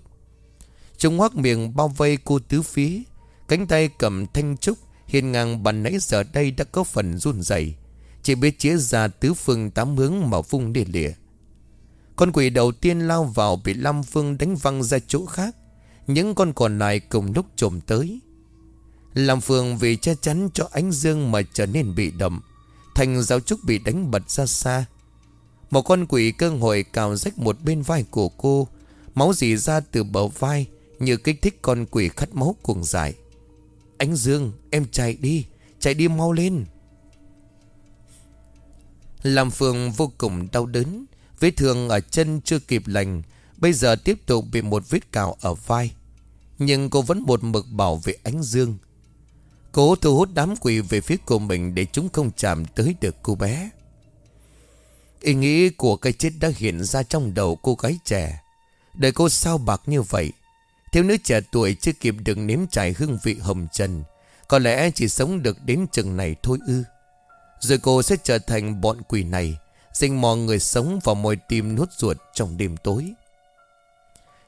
Chúng hoác miệng bao vây cô tứ phí, Cánh tay cầm thanh trúc Hiên ngang bàn nãy giờ đây đã có phần run rẩy. Chỉ biết chĩa ra tứ phương tám hướng mà vung để lìa. Con quỷ đầu tiên lao vào bị Lam Phương đánh văng ra chỗ khác. Những con còn lại cùng lúc trồm tới. Lam Phương vì che chắn cho ánh dương mà trở nên bị động Thành giáo trúc bị đánh bật ra xa. Một con quỷ cơ hội cào rách một bên vai của cô, Máu dì ra từ bờ vai như kích thích con quỷ khát máu cuồng dại. Ánh Dương, em chạy đi Chạy đi mau lên. Làm Phương vô cùng đau đớn, Vết thương ở chân chưa kịp lành, Bây giờ tiếp tục bị một vết cào ở vai. Nhưng cô vẫn một mực bảo vệ ánh dương Cố thu hút đám quỷ về phía của mình Để chúng không chạm tới được cô bé. Ý nghĩ của cái chết đã hiện ra trong đầu cô gái trẻ. Đời cô sao bạc như vậy? Thiếu nữ trẻ tuổi chưa kịp được nếm trải hương vị hồng trần. Có lẽ chỉ sống được đến chừng này thôi ư. Rồi cô sẽ trở thành bọn quỷ này, sinh mò người sống vào môi tim nuốt ruột trong đêm tối.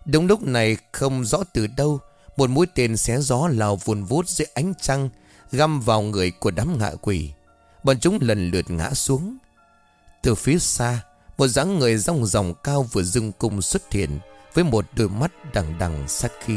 Đúng lúc này không rõ từ đâu một mũi tên xé gió lao vùn vút dưới ánh trăng, Găm vào người của đám ngạ quỷ. Bọn chúng lần lượt ngã xuống. Từ phía xa, Một dáng người rong ròng cao vừa dưng cung xuất hiện Với một đôi mắt đằng đằng sát khí.